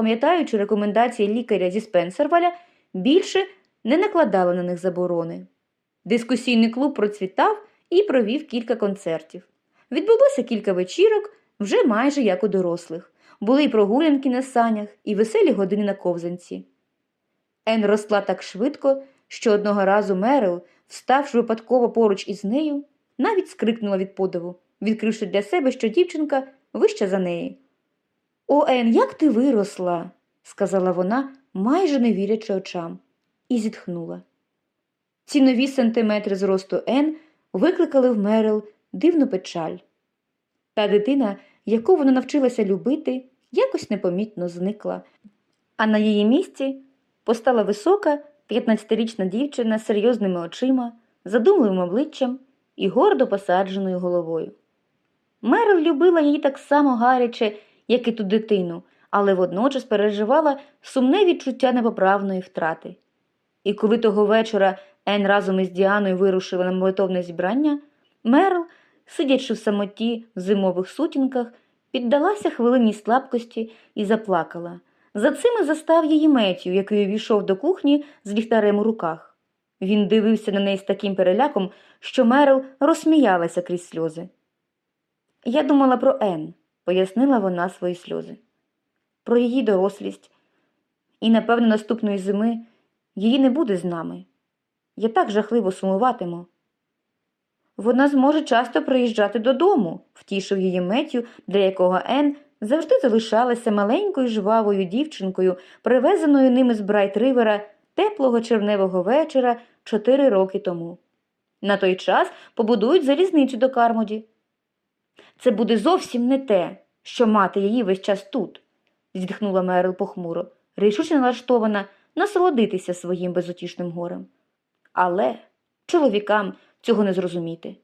пам'ятаючи рекомендації лікаря зі Спенсерваля, більше не накладала на них заборони. Дискусійний клуб процвітав і провів кілька концертів. Відбулося кілька вечірок, вже майже як у дорослих. Були й прогулянки на санях, і веселі години на ковзанці. Ен росла так швидко, що одного разу Мерил, вставши випадково поруч із нею, навіть скрикнула від подиву, відкривши для себе, що дівчинка вища за неї. О, Ен, як ти виросла, сказала вона, майже не вірячи очам, і зітхнула. Ці нові сантиметри зросту Ен викликали в Мерил дивну печаль. Та дитина, яку вона навчилася любити, якось непомітно зникла, а на її місці постала висока 15-річна дівчина з серйозними очима, задумливим обличчям і гордо посадженою головою. Мерил любила її так само гаряче, як і ту дитину, але водночас переживала сумне відчуття непоправної втрати. І коли того вечора Ен разом із Діаною вирушила на молитовне зібрання, Мерл, сидячи в самоті в зимових сутінках, піддалася хвилині слабкості і заплакала. За цим і застав її Меттю, який увійшов до кухні з ліхтарем у руках. Він дивився на неї з таким переляком, що Мерл розсміялася крізь сльози. Я думала про Ен, пояснила вона свої сльози, про її дорослість. І, напевно, наступної зими її не буде з нами. Я так жахливо сумуватиму. Вона зможе часто приїжджати додому, втішив її Меттю, для якого Ен завжди залишалася маленькою жвавою дівчинкою, привезеною ними з Брайт-Ривера теплого червневого вечора чотири роки тому. На той час побудують залізницю до Кармоді. Це буде зовсім не те, що мати її весь час тут, зітхнула Мерил похмуро, рішуче налаштована насолодитися своїм безутішним горем. Але чоловікам цього не зрозуміти.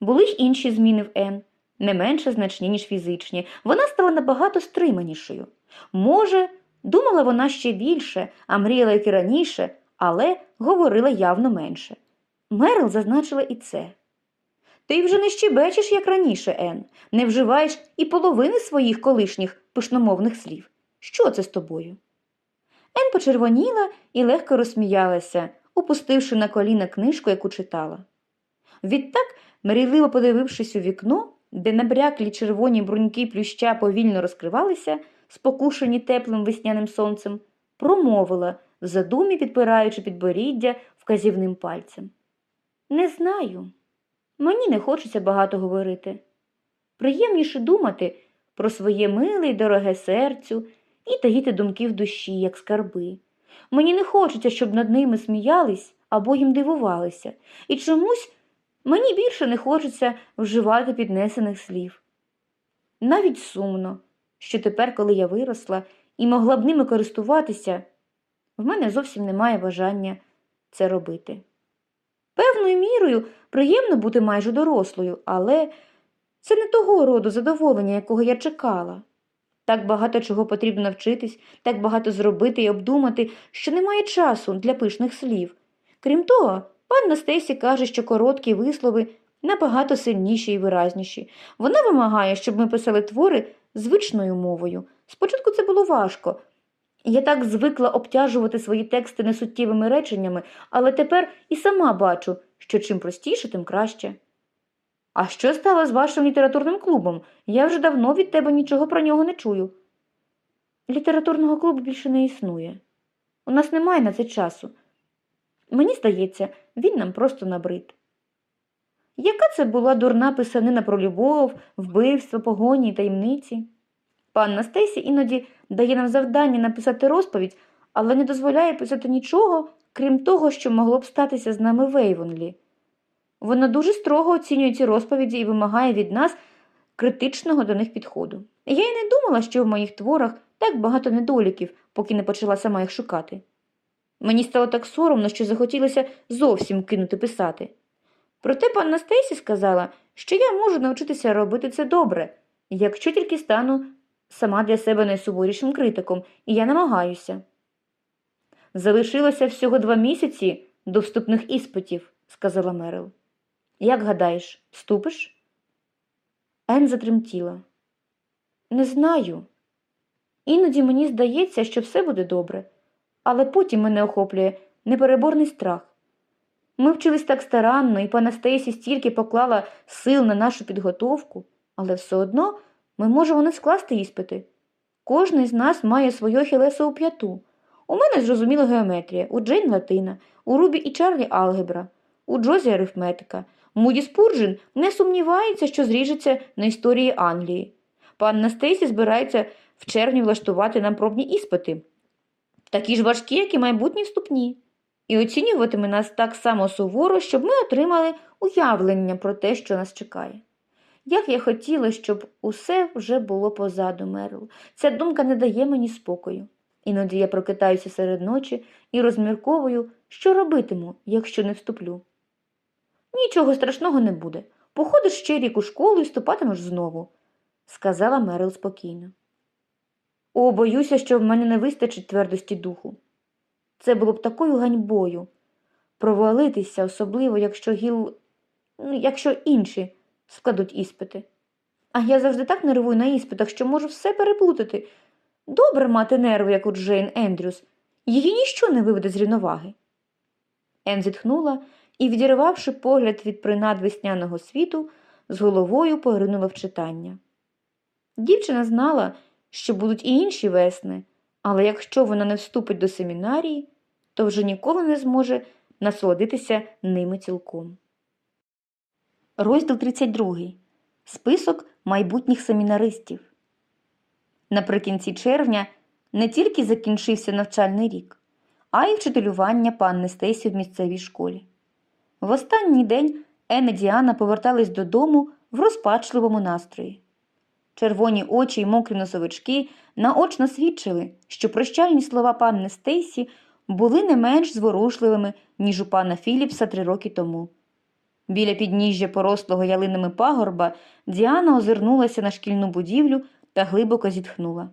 Були й інші зміни в Ен, не менше значні, ніж фізичні. Вона стала набагато стриманішою. Може, думала вона ще більше, а мріяла як і раніше, але говорила явно менше. Мерил зазначила і це. Ти вже не щебечеш, як раніше, Ен, не вживаєш і половини своїх колишніх пишномовних слів. Що це з тобою? Ен почервоніла і легко розсміялася, опустивши на коліна книжку, яку читала. Відтак, мрійливо подивившись у вікно, де набряклі червоні бруньки плюща повільно розкривалися, спокушені теплим весняним сонцем, промовила, в задумі підпираючи підборіддя вказівним пальцем. Не знаю. Мені не хочеться багато говорити. Приємніше думати про своє миле й дороге серцю і таїти думки в душі, як скарби. Мені не хочеться, щоб над ними сміялись або їм дивувалися, і чомусь мені більше не хочеться вживати піднесених слів. Навіть сумно, що тепер, коли я виросла і могла б ними користуватися, в мене зовсім немає бажання це робити. Певною мірою приємно бути майже дорослою, але це не того роду задоволення, якого я чекала. Так багато чого потрібно навчитись, так багато зробити і обдумати, що немає часу для пишних слів. Крім того, пан Стейсі каже, що короткі вислови набагато сильніші і виразніші. Вона вимагає, щоб ми писали твори звичною мовою. Спочатку це було важко. Я так звикла обтяжувати свої тексти несуттєвими реченнями, але тепер і сама бачу, що чим простіше, тим краще. А що стало з вашим літературним клубом? Я вже давно від тебе нічого про нього не чую. Літературного клубу більше не існує. У нас немає на це часу. Мені здається, він нам просто набрид. Яка це була дурна писанина про любов, вбивство, погоні й таємниці? Панна Стесі іноді дає нам завдання написати розповідь, але не дозволяє писати нічого, крім того, що могло б статися з нами в Ейвонлі. Вона дуже строго оцінює ці розповіді і вимагає від нас критичного до них підходу. Я й не думала, що в моїх творах так багато недоліків, поки не почала сама їх шукати. Мені стало так соромно, що захотілося зовсім кинути писати. Проте панна Стейсі сказала, що я можу навчитися робити це добре, якщо тільки стану сама для себе найсуворішим критиком, і я намагаюся. Залишилося всього два місяці до вступних іспитів, сказала Мерил. Як гадаєш, вступиш? Ен затремтіла. Не знаю. Іноді мені здається, що все буде добре, але потім мене охоплює непереборний страх. Ми вчились так старанно, і пана Стейсі стільки поклала сил на нашу підготовку, але все одно ми можемо не скласти іспити. Кожний з нас має свою хілесову п'яту. У мене зрозуміла геометрія, у Джейн Латина, у Рубі і Чарлі алгебра, у Джозі арифметика. Муді Спурджин не сумнівається, що зріжеться на історії Англії. Панна Стейсі збирається в червні влаштувати нам пробні іспити, такі ж важкі, як і майбутні вступні, і оцінюватиме нас так само суворо, щоб ми отримали уявлення про те, що нас чекає. Як я хотіла, щоб усе вже було позаду Мерл. Ця думка не дає мені спокою. Іноді я прокидаюся серед ночі і розмірковую, що робитиму, якщо не вступлю. Нічого страшного не буде. Походиш ще рік у школу і вступатимеш знову, сказала Мерил спокійно. О, боюся, що в мене не вистачить твердості духу. Це було б такою ганьбою провалитися, особливо, якщо гіл, ну, якщо інші складуть іспити. А я завжди так нервую на іспитах, що можу все переплутати. Добре мати нерви, як у Джейн Ендрюс. Її ніщо не виведе з рівноваги. Ен зітхнула і, відірвавши погляд від принад весняного світу, з головою поринула в читання. Дівчина знала, що будуть і інші весни, але якщо вона не вступить до семінарії, то вже ніколи не зможе насолодитися ними цілком. Розділ 32. Список майбутніх семінаристів. Наприкінці червня не тільки закінчився навчальний рік, а й вчителювання панни Стейсі в місцевій школі. В останній день Ен і Діана повертались додому в розпачливому настрої. Червоні очі й мокрі носовички наочно свідчили, що прощальні слова панни Стейсі були не менш зворушливими, ніж у пана Філіпса три роки тому. Біля підніжжя порослого ялинами пагорба Діана озирнулася на шкільну будівлю та глибоко зітхнула.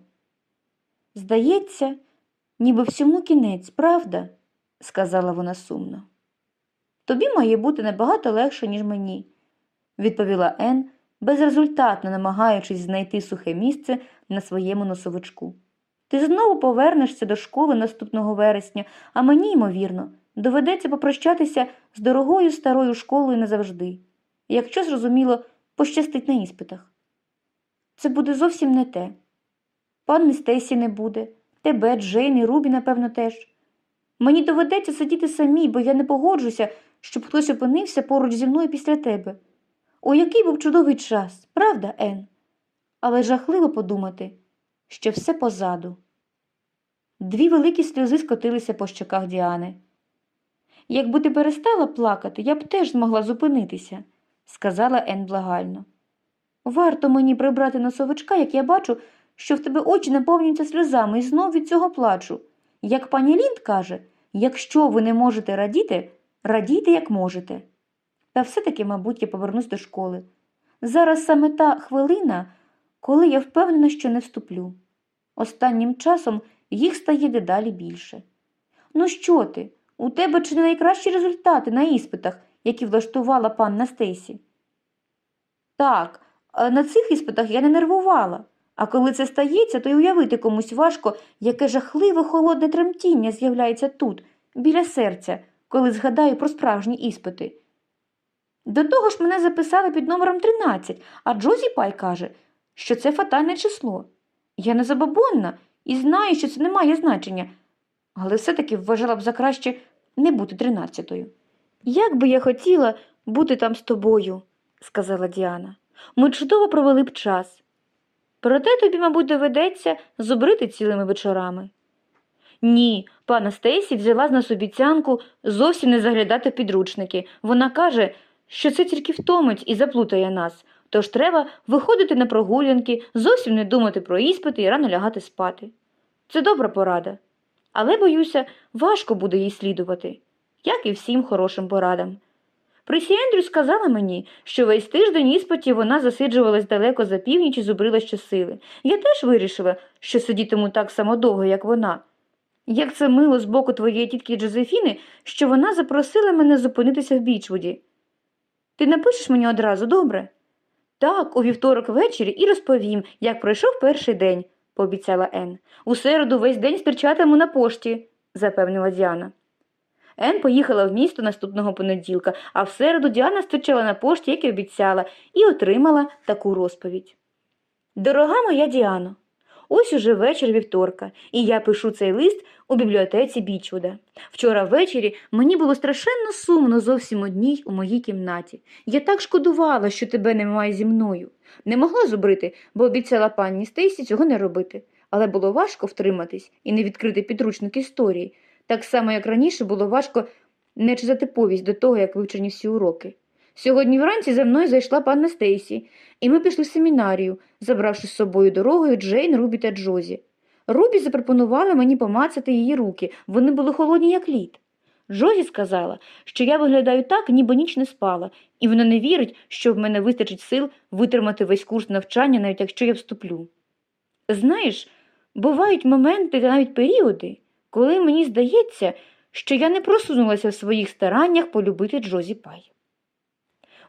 Здається, ніби всьому кінець, правда? сказала вона сумно. Тобі має бути набагато легше, ніж мені, відповіла Ен, безрезультатно намагаючись знайти сухе місце на своєму носовичку. Ти знову повернешся до школи наступного вересня, а мені, ймовірно, доведеться попрощатися з дорогою старою школою назавжди, якщо, зрозуміло, пощастить на іспитах. Це буде зовсім не те. Панни Стейсі не буде, тебе, Джейн і Рубі, напевно, теж. Мені доведеться сидіти самій, бо я не погоджуся, щоб хтось опинився поруч зі мною після тебе. О, який був чудовий час, правда, Ен? Але жахливо подумати, що все позаду. Дві великі сльози скотилися по щоках Діани. Якби ти перестала плакати, я б теж змогла зупинитися, сказала Ен благально. Варто мені прибрати носовичка, як я бачу, що в тебе очі наповнюються сльозами і знов від цього плачу. Як пані Лінд каже, якщо ви не можете радіти, радійте, як можете. Та все-таки, мабуть, я повернусь до школи. Зараз саме та хвилина, коли я впевнена, що не вступлю. Останнім часом їх стає дедалі більше. Ну що ти? У тебе чи не найкращі результати на іспитах, які влаштувала панна Стейсі? Так, на цих іспитах я не нервувала. А коли це стається, то й уявити комусь важко, яке жахливе холодне тремтіння з'являється тут, біля серця, коли згадаю про справжні іспити. До того ж мене записали під номером 13, а Джозі Пай каже, що це фатальне число. Я не забобонна і знаю, що це не має значення, але все-таки вважала б за краще не бути тринадцятою. Як би я хотіла бути там з тобою, сказала Діана. Ми чудово провели б час. Проте тобі, мабуть, доведеться зубрити цілими вечорами. Ні, пана Стейсі взяла з нас обіцянку зовсім не заглядати підручники. Вона каже, що це тільки втомить і заплутає нас, тож треба виходити на прогулянки, зовсім не думати про іспити і рано лягати спати. Це добра порада. Але, боюся, важко буде їй слідувати, як і всім хорошим порадам. Присі Ендрю сказала мені, що весь тиждень іспитів вона засиджувалась далеко за північ і зубрила щосили. Я теж вирішила, що сидітиму так само довго, як вона. Як це мило з боку твоєї тітки Джозефіни, що вона запросила мене зупинитися в Бічвуді. Ти напишеш мені одразу, добре? Так, у вівторок ввечері і розповім, як пройшов перший день, пообіцяла Ен. У середу весь день стерчатиму на пошті, запевнила Діана. Ен поїхала в місто наступного понеділка, а в середу Діана стирчала на пошті, як і обіцяла, і отримала таку розповідь. Дорога моя Діано, ось уже вечір вівторка, і я пишу цей лист у бібліотеці Бічвуда. Вчора ввечері мені було страшенно сумно зовсім одній у моїй кімнаті. Я так шкодувала, що тебе немає зі мною. Не могла зубрити, бо обіцяла пані Стейсі цього не робити. Але було важко втриматись і не відкрити підручник історії, так само, як раніше було важко не читати повість до того, як вивчені всі уроки. Сьогодні вранці за мною зайшла панна Стейсі, і ми пішли в семінарію, забравши з собою дорогою Джейн, Рубі та Джозі. Рубі запропонувала мені помацати її руки, вони були холодні, як лід. Джозі сказала, що я виглядаю так, ніби ніч не спала, і вона не вірить, що в мене вистачить сил витримати весь курс навчання, навіть якщо я вступлю. Знаєш, бувають моменти та навіть періоди, коли мені здається, що я не просунулася в своїх стараннях полюбити Джозі Пай.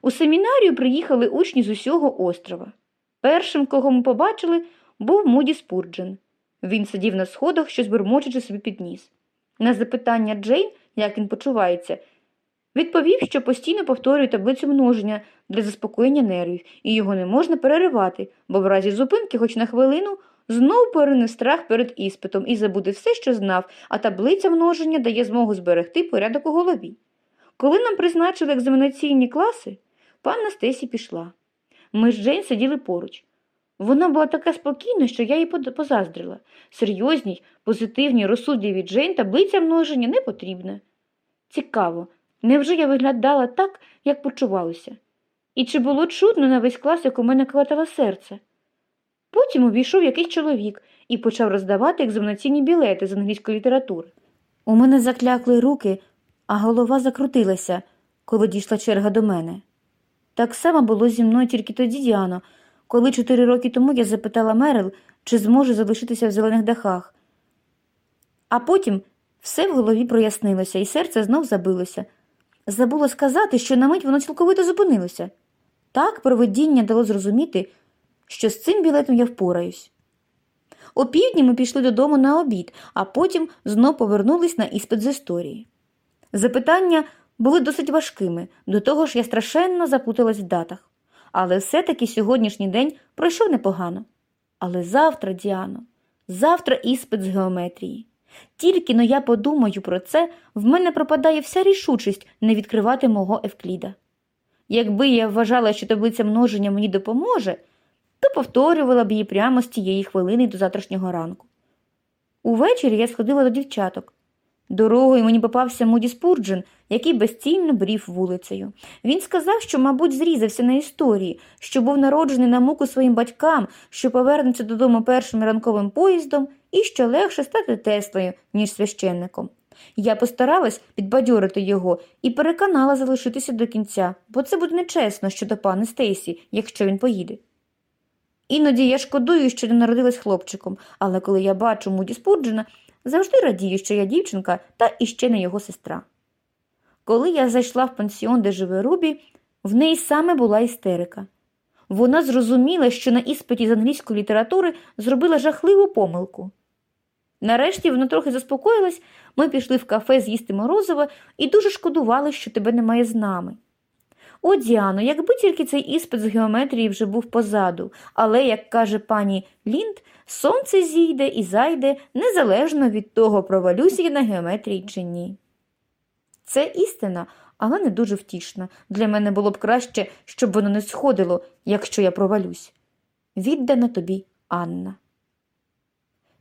У семінарію приїхали учні з усього острова. Першим, кого ми побачили, був Муді Спурджен. Він сидів на сходах, щось бурмочучи собі під ніс. На запитання Джейн, як він почувається, відповів, що постійно повторює таблицю множення для заспокоєння нервів, і його не можна переривати, бо в разі зупинки, хоч на хвилину, знов порине страх перед іспитом і забуде все, що знав, а таблиця множення дає змогу зберегти порядок у голові. Коли нам призначили екзаменаційні класи, панна Стесі пішла. Ми з Джейн сиділи поруч. Вона була така спокійна, що я їй позаздрила. Серйозній, позитивній, розсудливій Джейн таблиця множення не потрібна. Цікаво, невже я виглядала так, як почувалася? І чи було чудно на весь клас, як у мене калатало серце? Потім увійшов якийсь чоловік і почав роздавати екзаменаційні білети з англійської літератури. У мене заклякли руки, а голова закрутилася, коли дійшла черга до мене. Так само було зі мною тільки тоді, Діано, коли чотири роки тому я запитала Мерил, чи зможе залишитися в зелених дахах. А потім все в голові прояснилося, і серце знов забилося. Забуло сказати, що на мить воно цілковито зупинилося. Так провидіння дало зрозуміти, що з цим білетом я впораюсь. О півдні ми пішли додому на обід, а потім знов повернулись на іспит з історії. Запитання були досить важкими, до того ж я страшенно запуталась в датах. Але все-таки сьогоднішній день пройшов непогано. Але завтра, Діано, завтра іспит з геометрії. Тільки но я подумаю про це, в мене пропадає вся рішучість не відкривати мого Евкліда. Якби я вважала, що таблиця множення мені допоможе, то повторювала б її прямо з тієї хвилини до завтрашнього ранку. Увечері я сходила до дівчаток. Дорогою мені попався Муді Спурджен, який безцільно брів вулицею. Він сказав, що, мабуть, зрізався на історії, що був народжений на муку своїм батькам, що повернеться додому першим ранковим поїздом і що легше стати Теслою, ніж священником. Я постаралась підбадьорити його і переконала залишитися до кінця, бо це буде нечесно щодо пани Стейсі, якщо він поїде. Іноді я шкодую, що не народилась хлопчиком, але коли я бачу Муді Спурджена, завжди радію, що я дівчинка та іще не його сестра. Коли я зайшла в пансіон, де живе Рубі, в неї саме була істерика. Вона зрозуміла, що на іспиті з англійської літератури зробила жахливу помилку. Нарешті вона трохи заспокоїлась, ми пішли в кафе з'їсти морозиво і дуже шкодували, що тебе немає з нами. О, Діано, якби тільки цей іспит з геометрії вже був позаду, але, як каже пані Лінд, сонце зійде і зайде незалежно від того, провалюся я на геометрії чи ні. Це істина, але не дуже втішна. Для мене було б краще, щоб воно не сходило, якщо я провалюсь. Віддана тобі Анна.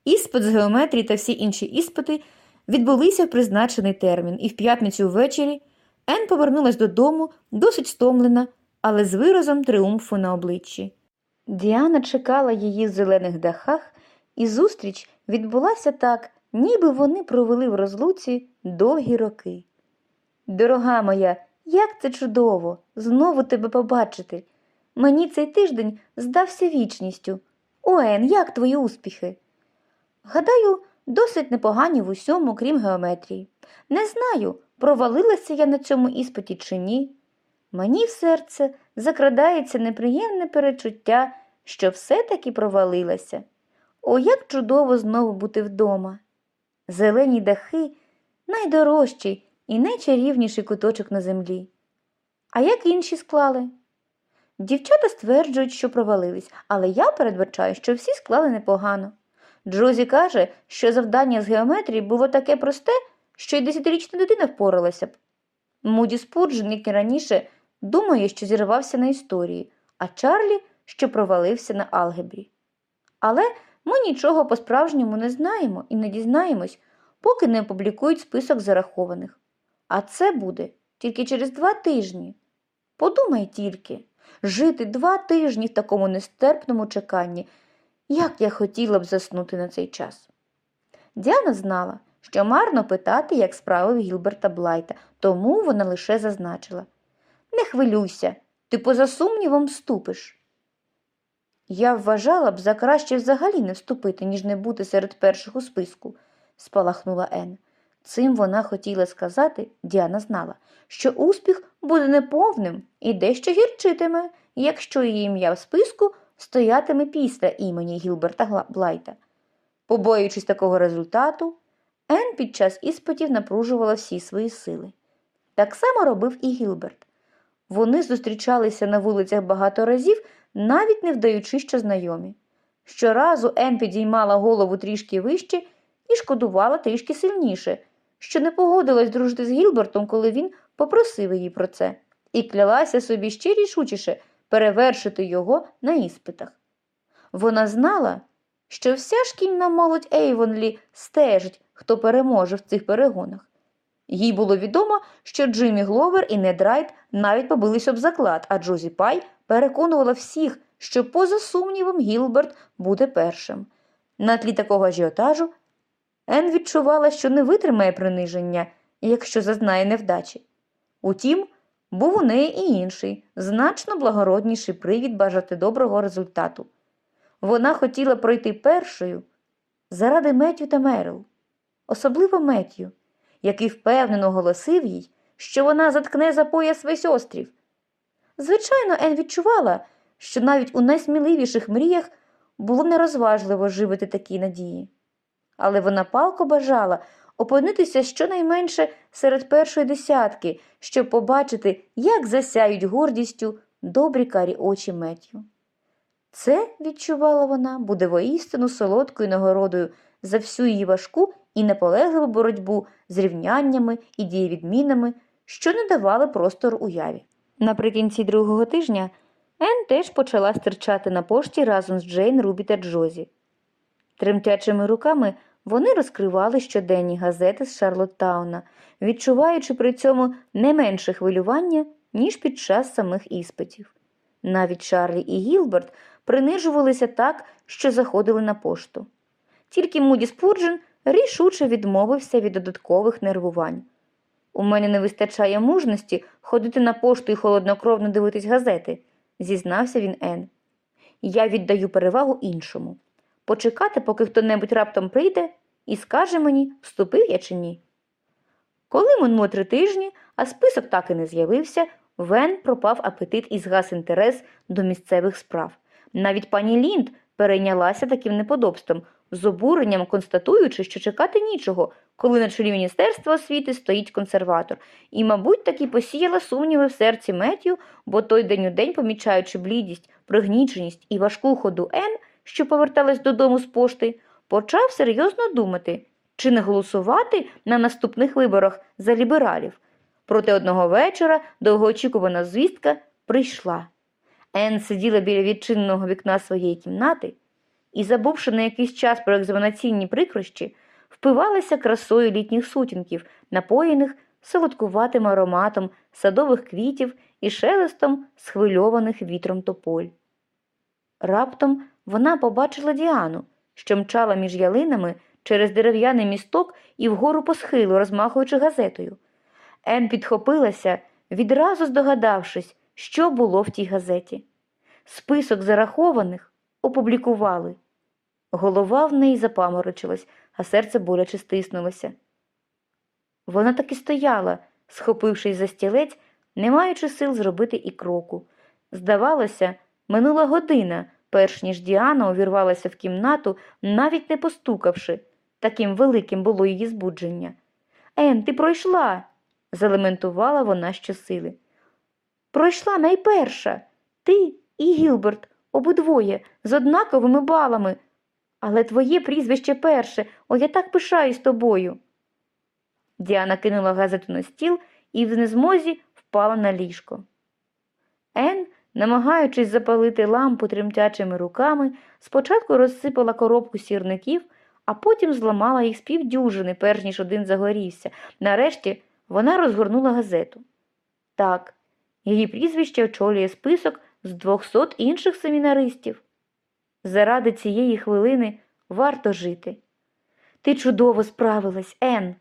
Іспит з геометрії та всі інші іспити відбулися в призначений термін, і в п'ятницю ввечері Ен повернулась додому, досить стомлена, але з виразом триумфу на обличчі. Діана чекала її в зелених дахах, і зустріч відбулася так, ніби вони провели в розлуці довгі роки. Дорога моя, як це чудово, знову тебе побачити. Мені цей тиждень здався вічністю. Оен, як твої успіхи? Гадаю, досить непогані в усьому, крім геометрії. Не знаю, провалилася я на цьому іспиті чи ні. Мені в серце закрадається неприємне перечуття, що все-таки провалилася. О, як чудово знову бути вдома. Зелені дахи найдорожчий і найчарівніший куточок на землі. А як інші склали? Дівчата стверджують, що провалились, але я передбачаю, що всі склали непогано. Джозі каже, що завдання з геометрії було таке просте, що й десятирічна дитина впоралася б. Муді Спурджен, як і раніше, думає, що зірвався на історії, а Чарлі, що провалився на алгебрі. Але ми нічого по-справжньому не знаємо і не дізнаємось, поки не опублікують список зарахованих. А це буде тільки через два тижні. Подумай тільки, жити два тижні в такому нестерпному чеканні, як я хотіла б заснути на цей час. Діана знала, що марно питати, як справи в Гілберта Блайта, тому вона лише зазначила Не хвилюйся, ти поза сумнівом вступиш. Я вважала б за краще взагалі не вступити, ніж не бути серед перших у списку, спалахнула Ен. Цим вона хотіла сказати, Діана знала, що успіх буде неповним і дещо гірчитиме, якщо її ім'я в списку стоятиме після імені Гілберта Блайта. Побоюючись такого результату, Ен під час іспитів напружувала всі свої сили. Так само робив і Гілберт. Вони зустрічалися на вулицях багато разів, навіть не вдаючи, що знайомі. Щоразу Ен підіймала голову трішки вище і шкодувала трішки сильніше, що не погодилась дружити з Гілбертом, коли він попросив її про це, і клялася собі ще рішучіше перевершити його на іспитах. Вона знала, що вся шкільна молодь Ейвонлі стежить, хто переможе в цих перегонах. Їй було відомо, що Джиммі Гловер і Нед Райт навіть побились об заклад, а Джозі Пай переконувала всіх, що поза сумнівом Гілберт буде першим. На тлі такого ажіотажу Ен відчувала, що не витримає приниження, якщо зазнає невдачі. Утім, був у неї і інший, значно благородніший привід бажати доброго результату. Вона хотіла пройти першою заради Меттю та Мерил, особливо Меттю, який впевнено оголосив їй, що вона заткне за пояс весь острів. Звичайно, Ен відчувала, що навіть у найсміливіших мріях було нерозважливо живити такі надії. Але вона палко бажала опинитися щонайменше серед першої десятки, щоб побачити, як засяють гордістю добрі карі очі Меттю. Це, відчувала вона, буде воістину солодкою нагородою за всю її важку і наполегливу боротьбу з рівняннями і дієвідмінами, що не давали простору уяві. Наприкінці другого тижня Ен теж почала стирчати на пошті разом з Джейн, Рубі та Джозі. Тремтячими руками вони розкривали щоденні газети з Шарлоттауна, відчуваючи при цьому не менше хвилювання, ніж під час самих іспитів. Навіть Чарлі і Гілберт принижувалися так, що заходили на пошту. Тільки Муді Спурджен рішуче відмовився від додаткових нервувань. У мене не вистачає мужності ходити на пошту і холоднокровно дивитись газети, зізнався він Ен. Я віддаю перевагу іншому почекати, поки хто-небудь раптом прийде і скаже мені, вступив я чи ні. Коли минуло три тижні, а список так і не з'явився, Вен пропав апетит і згас інтерес до місцевих справ. Навіть пані Лінд перейнялася таким неподобством, з обуренням констатуючи, що чекати нічого, коли на чолі Міністерства освіти стоїть консерватор, і, мабуть, таки посіяла сумніви в серці Меттю, бо той день у день, помічаючи блідість, пригніченість і важку ходу Ен, що поверталась додому з пошти, почав серйозно думати, чи не голосувати на наступних виборах за лібералів. Проте одного вечора довгоочікувана звістка прийшла. Ен сиділа біля відчиненого вікна своєї кімнати і, забувши на якийсь час про екзаменаційні прикрощі, впивалася красою літніх сутінків, напоєних солодкуватим ароматом садових квітів і шелестом схвильованих вітром тополь. Раптом вона побачила Діану, що мчала між ялинами через дерев'яний місток і вгору по схилу, розмахуючи газетою. Ен підхопилася, відразу здогадавшись, що було в тій газеті. Список зарахованих опублікували. Голова в неї запаморочилась, а серце боляче стиснулося. Вона так і стояла, схопившись за стілець, не маючи сил зробити і кроку. Здавалося, минула година, перш ніж Діана увірвалася в кімнату, навіть не постукавши. Таким великим було її збудження. Ен, ти пройшла, залементувала вона щосили. Пройшла найперша. Ти і Гілберт, обидвоє, з однаковими балами. Але твоє прізвище перше, о, я так пишаюсь тобою. Діана кинула газету на стіл і в незмозі впала на ліжко. Ен, намагаючись запалити лампу тремтячими руками, спочатку розсипала коробку сірників, а потім зламала їх з півдюжини, перш ніж один загорівся. Нарешті вона розгорнула газету. Так, її прізвище очолює список з двохсот інших семінаристів. Заради цієї хвилини варто жити. Ти чудово справилась, Ен,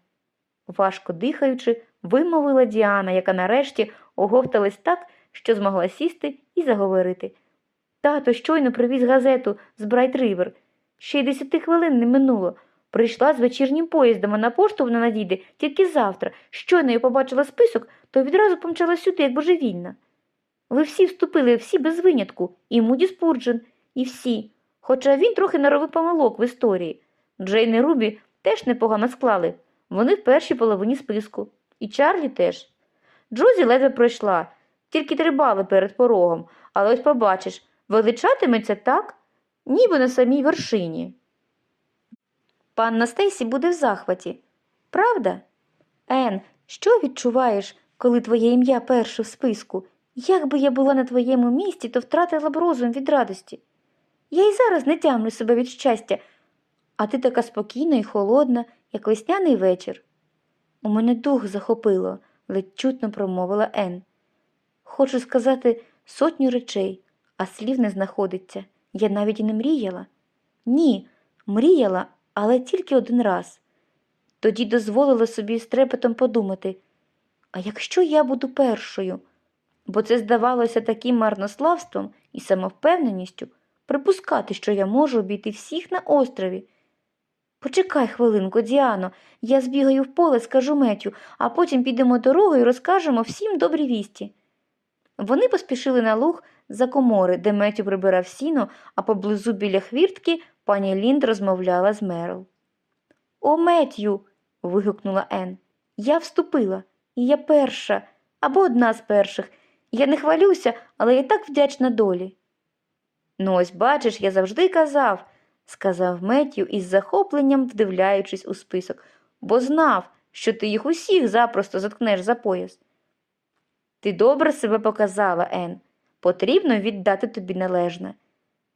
важко дихаючи, вимовила Діана, яка нарешті оговталась так, що змогла сісти і заговорити. Тато щойно привіз газету з Брайт Ривер. Ще й десяти хвилин не минуло. Прийшла з вечірнім поїздом, а на пошту вона надійде тільки завтра. Щойно я побачила список, то відразу помчала сюди, як божевільна. Ви всі вступили, всі без винятку, і Муді Спурджен, і всі. Хоча він трохи наробив помилок в історії. Джейн і Рубі теж непогано склали. Вони в першій половині списку. І Чарлі теж. Джозі ледве пройшла, тільки три бали перед порогом, але ось побачиш, величатиметься так, ніби на самій вершині. Панна Стейсі буде в захваті. Правда? Ен, що відчуваєш, коли твоє ім'я перше в списку? Як би я була на твоєму місці, то втратила б розум від радості. Я й зараз не тямлю себе від щастя, а ти така спокійна і холодна, як весняний вечір. У мене дух захопило, ледь чутно промовила Ен. Хочу сказати сотню речей, а слів не знаходиться. Я навіть і не мріяла. Ні, мріяла, але тільки один раз. Тоді дозволила собі з трепетом подумати, а якщо я буду першою? Бо це здавалося таким марнославством і самовпевненістю припускати, що я можу обійти всіх на острові. Почекай хвилинку, Діано, я збігаю в поле, скажу Метю, а потім підемо дорогою і розкажемо всім добрі вісті. Вони поспішили на луг за комори, де Метю прибирав сіно, а поблизу біля хвіртки пані Лінд розмовляла з Мерл. О, Меттю. вигукнула Ен. Я вступила, і я перша, або одна з перших. Я не хвалюся, але я так вдячна долі. Ну, ось бачиш, я завжди казав, сказав Меттю із захопленням вдивляючись у список, бо знав, що ти їх усіх запросто заткнеш за пояс. Ти добре себе показала, Ен. Потрібно віддати тобі належне,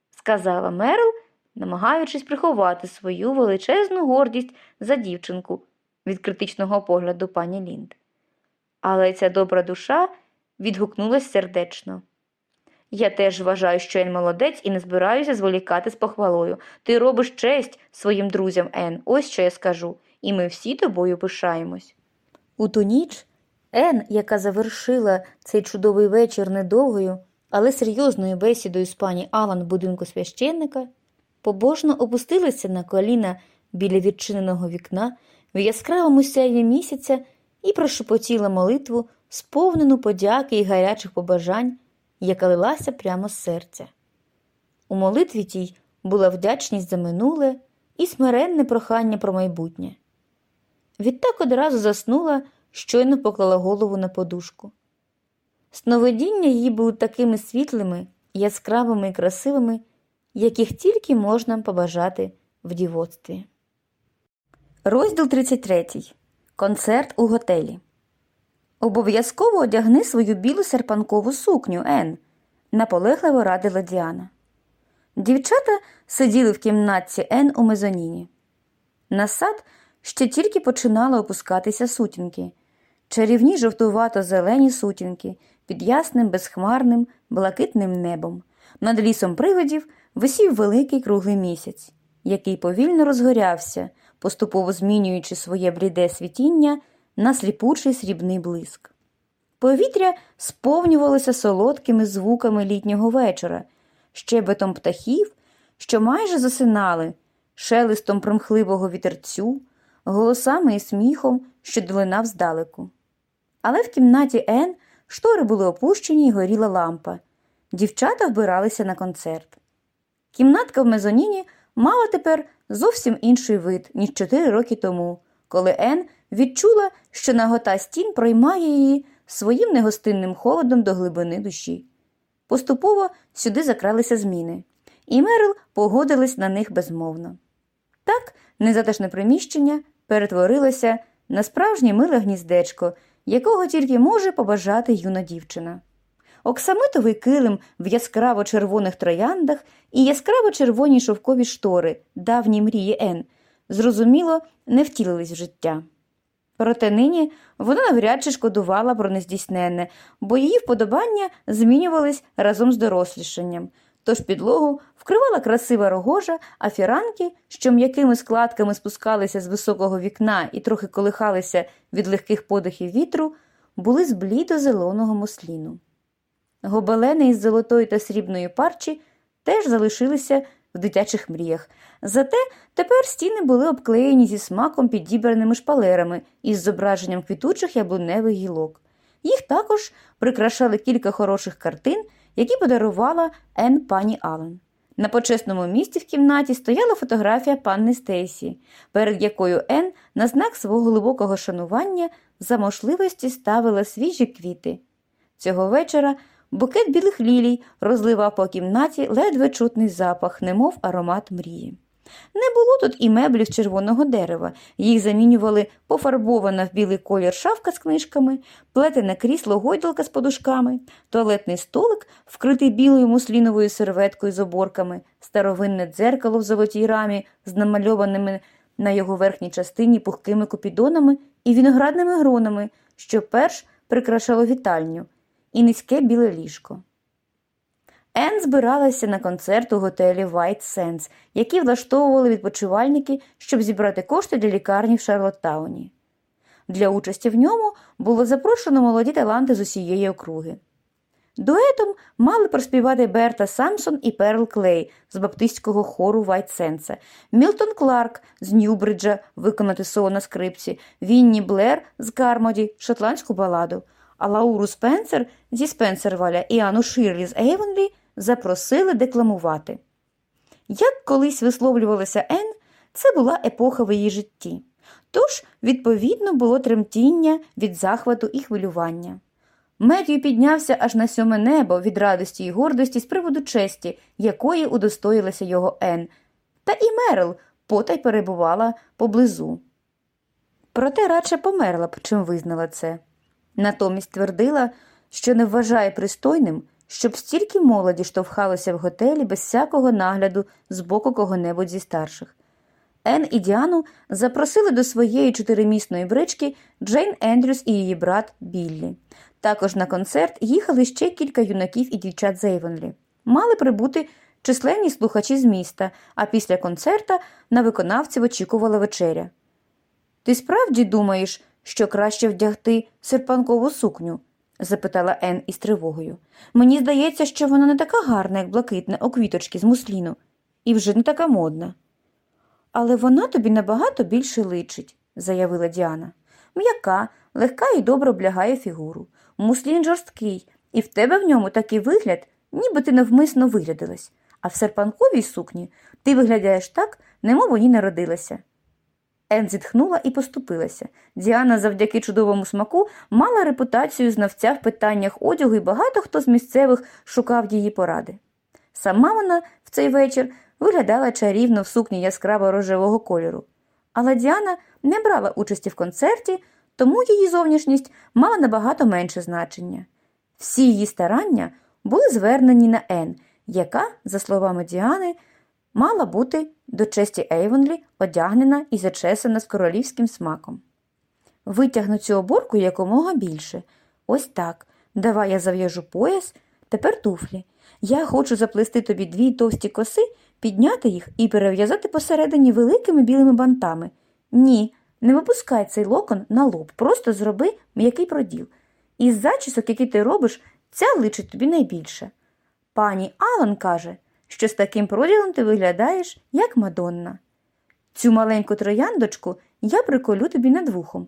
сказала Мерл, намагаючись приховати свою величезну гордість за дівчинку від критичного погляду пані Лінд. Але ця добра душа відгукнулась сердечно. Я теж вважаю, що Ен молодець і не збираюся зволікати з похвалою. Ти робиш честь своїм друзям, Ен, ось що я скажу, і ми всі тобою пишаємось. У ту ніч Ен, яка завершила цей чудовий вечір недовгою, але серйозною бесідою з пані Алан в будинку священника, побожно опустилася на коліна біля відчиненого вікна в яскравому сяйві місяця і прошепотіла молитву, сповнену подяки і гарячих побажань, яка лилася прямо з серця. У молитві тій була вдячність за минуле і смиренне прохання про майбутнє. Відтак одразу заснула, щойно поклала голову на подушку. Сновидіння її були такими світлими, яскравими і красивими, яких тільки можна побажати в дівоцтві. Розділ 33. Концерт у готелі. Обов'язково одягни свою білу серпанкову сукню, Ен, наполегливо радила Діана. Дівчата сиділи в кімнатці Ен у мезоніні. На сад ще тільки починали опускатися сутінки, чарівні жовтувато-зелені сутінки під ясним, безхмарним, блакитним небом. Над лісом привидів висів великий круглий місяць, який повільно розгорявся, поступово змінюючи своє бліде світіння на сліпучий срібний блиск. Повітря сповнювалося солодкими звуками літнього вечора, щебетом птахів, що майже засинали, шелестом примхливого вітерцю, голосами і сміхом, що долинав здалеку. Але в кімнаті Ен штори були опущені і горіла лампа. Дівчата вбиралися на концерт. Кімнатка в мезоніні мала тепер зовсім інший вид, ніж чотири роки тому, коли Ен відчула, що нагота стін проймає її своїм негостинним холодом до глибини душі. Поступово сюди закралися зміни, і Мерил погодилась на них безмовно. Так, незатишне приміщення перетворилося на справжнє миле гніздечко, якого тільки може побажати юна дівчина. Оксамитовий килим в яскраво червоних трояндах і яскраво червоні шовкові штори, давні мрії Ен, зрозуміло, не втілились в життя. Проте нині вона навряд чи шкодувала про нездійсненне, бо її вподобання змінювались разом з дорослішанням. Тож підлогу вкривала красива рогожа, а фіранки, що м'якими складками спускалися з високого вікна і трохи колихалися від легких подихів вітру, були з блідо-зеленого мусліну. Гобелени із золотої та срібної парчі теж залишилися в дитячих мріях. Зате тепер стіни були обклеєні зі смаком підібраними шпалерами із зображенням квітучих яблуневих гілок. Їх також прикрашали кілька хороших картин, які подарувала Ен пані Аллен. На почесному місці в кімнаті стояла фотографія панни Стейсі, перед якою Ен на знак свого глибокого шанування за можливості ставила свіжі квіти. Цього вечора букет білих лілій розливав по кімнаті ледве чутний запах, немов аромат мрії. Не було тут і меблів червоного дерева, їх замінювали пофарбована в білий колір шафка з книжками, плетене крісло гойдалка з подушками, туалетний столик, вкритий білою мусліновою серветкою з оборками, старовинне дзеркало в золотій рамі з намальованими на його верхній частині пухкими купідонами і виноградними гронами, що перш прикрашало вітальню, і низьке біле ліжко. Ен збиралася на концерт у готелі White Sands, який влаштовували відпочивальники, щоб зібрати кошти для лікарні в Шарлоттауні. Для участі в ньому було запрошено молоді таланти з усієї округи. Дуетом мали проспівати Берта Самсон і Перл Клей з баптистського хору Sands, Мілтон Кларк з Ньюбриджа виконати соло на скрипці, Вінні Блер з Кармоді шотландську баладу, а Лауру Спенсер зі Спенсерваля і Анну Ширлі з Ейвонлі запросили декламувати. Як колись висловлювалася Ен, це була епоха в її житті. Тож, відповідно, було тремтіння від захвату і хвилювання. Меттю піднявся аж на сьоме небо від радості і гордості з приводу честі, якої удостоїлася його Ен, та і Мерл потай перебувала поблизу. Проте радше померла б, чим визнала це. Натомість твердила, що не вважає пристойним щоб стільки молоді штовхалося в готелі без всякого нагляду з боку кого-небудь зі старших. Ен і Діану запросили до своєї чотиримісної брички Джейн Ендрюс і її брат Біллі. Також на концерт їхали ще кілька юнаків і дівчат з Ейвенлі. Мали прибути численні слухачі з міста, а після концерта на виконавців очікувала вечеря. Ти справді думаєш, що краще вдягти серпанкову сукню? Запитала Ен із тривогою. Мені здається, що вона не така гарна, як блакитна у квіточки з мусліну, і вже не така модна. Але вона тобі набагато більше личить, заявила Діана. М'яка, легка і добре облягає фігуру. Муслін жорсткий, і в тебе в ньому такий вигляд, ніби ти навмисно виглядилась, а в серпанковій сукні ти виглядаєш так, немов у ній народилася. Ен зітхнула і поступилася. Діана, завдяки чудовому смаку, мала репутацію знавця в питаннях одягу, і багато хто з місцевих шукав її поради. Сама вона в цей вечір виглядала чарівно в сукні яскраво рожевого кольору. Але Діана не брала участі в концерті, тому її зовнішність мала набагато менше значення. Всі її старання були звернені на Ен, яка, за словами Діани, мала бути до честі Ейвонлі одягнена і зачесана з королівським смаком. Витягну цю оборку якомога більше. Ось так. Давай я зав'яжу пояс, тепер туфлі. Я хочу заплести тобі дві товсті коси, підняти їх і перев'язати посередині великими білими бантами. Ні, не випускай цей локон на лоб, просто зроби м'який проділ. Із зачісок, які ти робиш, ця личить тобі найбільше. Пані Алан каже, що з таким проділом ти виглядаєш, як Мадонна. Цю маленьку трояндочку я приколю тобі над вухом.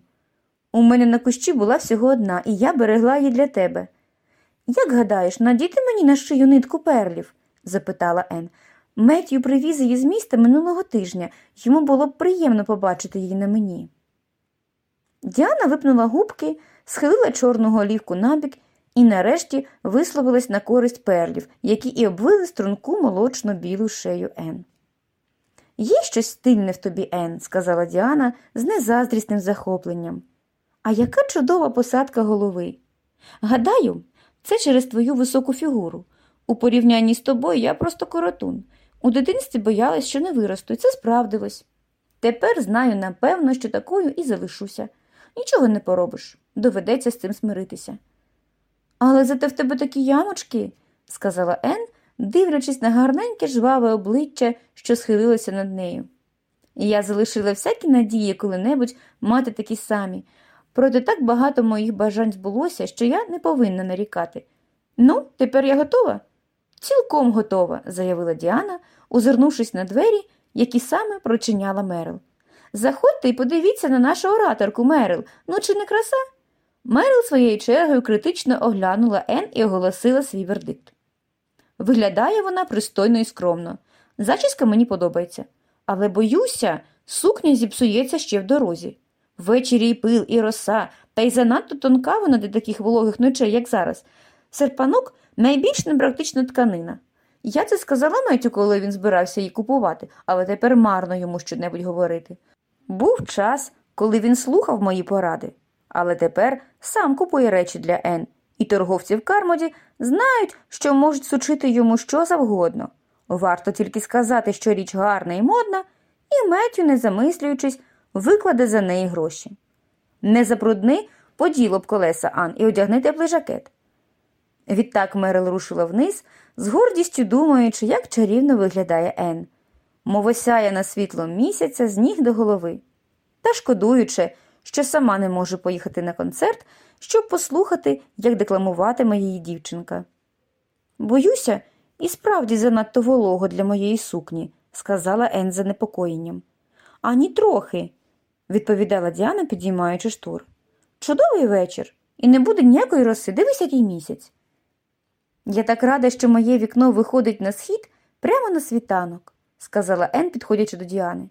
У мене на кущі була всього одна, і я берегла її для тебе. Як гадаєш, надіти мені на шию нитку перлів? запитала Ен. Меттю привіз її з міста минулого тижня. Йому було б приємно побачити її на мені. Діана випнула губки, схилила чорну голівку набік і нарешті висловилась на користь перлів, які і обвили струнку молочно білу шею Ен. Є щось стильне в тобі, Ен, сказала Діана з незаздрісним захопленням. А яка чудова посадка голови. Гадаю, це через твою високу фігуру. У порівнянні з тобою я просто коротун. У дитинстві боялась, що не виросту, і це справдилось. Тепер знаю напевно, що такою і залишуся. Нічого не поробиш, доведеться з цим смиритися. Але зате в тебе такі ямочки, сказала Ен, дивлячись на гарненьке жваве обличчя, що схилилося над нею. Я залишила всякі надії коли-небудь мати такі самі, проте так багато моїх бажань збулося, що я не повинна нарікати. Ну, тепер я готова? Цілком готова, заявила Діана, озирнувшись на двері, які саме прочиняла Мерил. Заходьте і подивіться на нашу ораторку, Мерил. Ну чи не краса? Мерил своєю чергою критично оглянула Ен і оголосила свій вердикт. Виглядає вона пристойно і скромно. Зачіска мені подобається, але боюся, сукня зіпсується ще в дорозі. Ввечері і пил, і роса, та й занадто тонка вона для таких вологих ночей, як зараз. Серпанок найбільш непрактична тканина. Я це сказала Метю, коли він збирався її купувати, але тепер марно йому щонебудь говорити. Був час, коли він слухав мої поради, але тепер сам купує речі для Ен, і торговці в Кармоді знають, що можуть сучити йому що завгодно. Варто тільки сказати, що річ гарна і модна, і Меттю, не замислюючись, викладе за неї гроші. Не запрудни поділо б колеса Ан і одягни теплий жакет. Відтак Мерил рушила вниз, з гордістю думаючи, як чарівно виглядає Ен, мов осяяна світлом місяця з ніг до голови, та шкодуючи, що сама не може поїхати на концерт, щоб послухати, як декламуватиме її дівчинка. Боюся, і справді занадто волого для моєї сукні, сказала Ен з занепокоєнням. Ані трохи, відповідала Діана, підіймаючи штор. Чудовий вечір, і не буде ніякої роси, дивись, який місяць. Я так рада, що моє вікно виходить на схід прямо на світанок, сказала Ен, підходячи до Діани.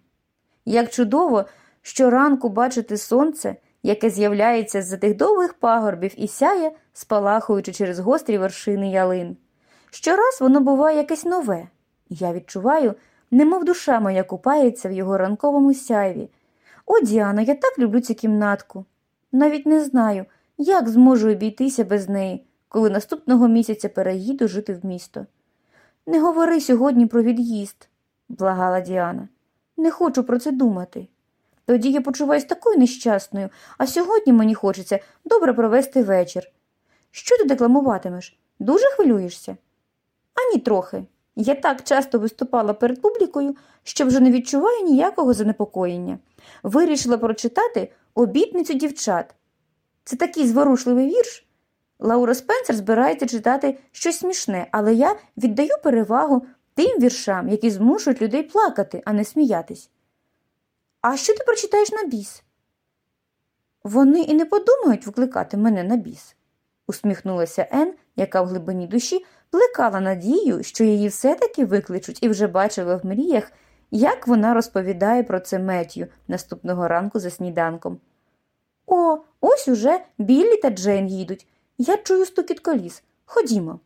Як чудово, щоранку бачити сонце, яке з'являється з-за тих довгих пагорбів і сяє, спалахуючи через гострі вершини ялин. Щораз воно буває якесь нове, я відчуваю, немов душа моя купається в його ранковому сяйві. О, Діано, я так люблю цю кімнатку. Навіть не знаю, як зможу обійтися без неї, коли наступного місяця переїду жити в місто. Не говори сьогодні про від'їзд, благала Діана. Не хочу про це думати. Тоді я почуваюся такою нещасною, а сьогодні мені хочеться добре провести вечір. Що ти декламуватимеш? Дуже хвилюєшся? Ані трохи. Я так часто виступала перед публікою, що вже не відчуваю ніякого занепокоєння. Вирішила прочитати обітницю дівчат. Це такий зворушливий вірш. Лаура Спенсер збирається читати щось смішне, але я віддаю перевагу тим віршам, які змушують людей плакати, а не сміятись. А що ти прочитаєш на біс? Вони і не подумають викликати мене на біс, усміхнулася Ен, яка в глибині душі плекала надію, що її все-таки викличуть, і вже бачила в мріях, як вона розповідає про це Меттю наступного ранку за сніданком. О, ось уже Біллі та Джейн їдуть. Я чую стукіт коліс. Ходімо.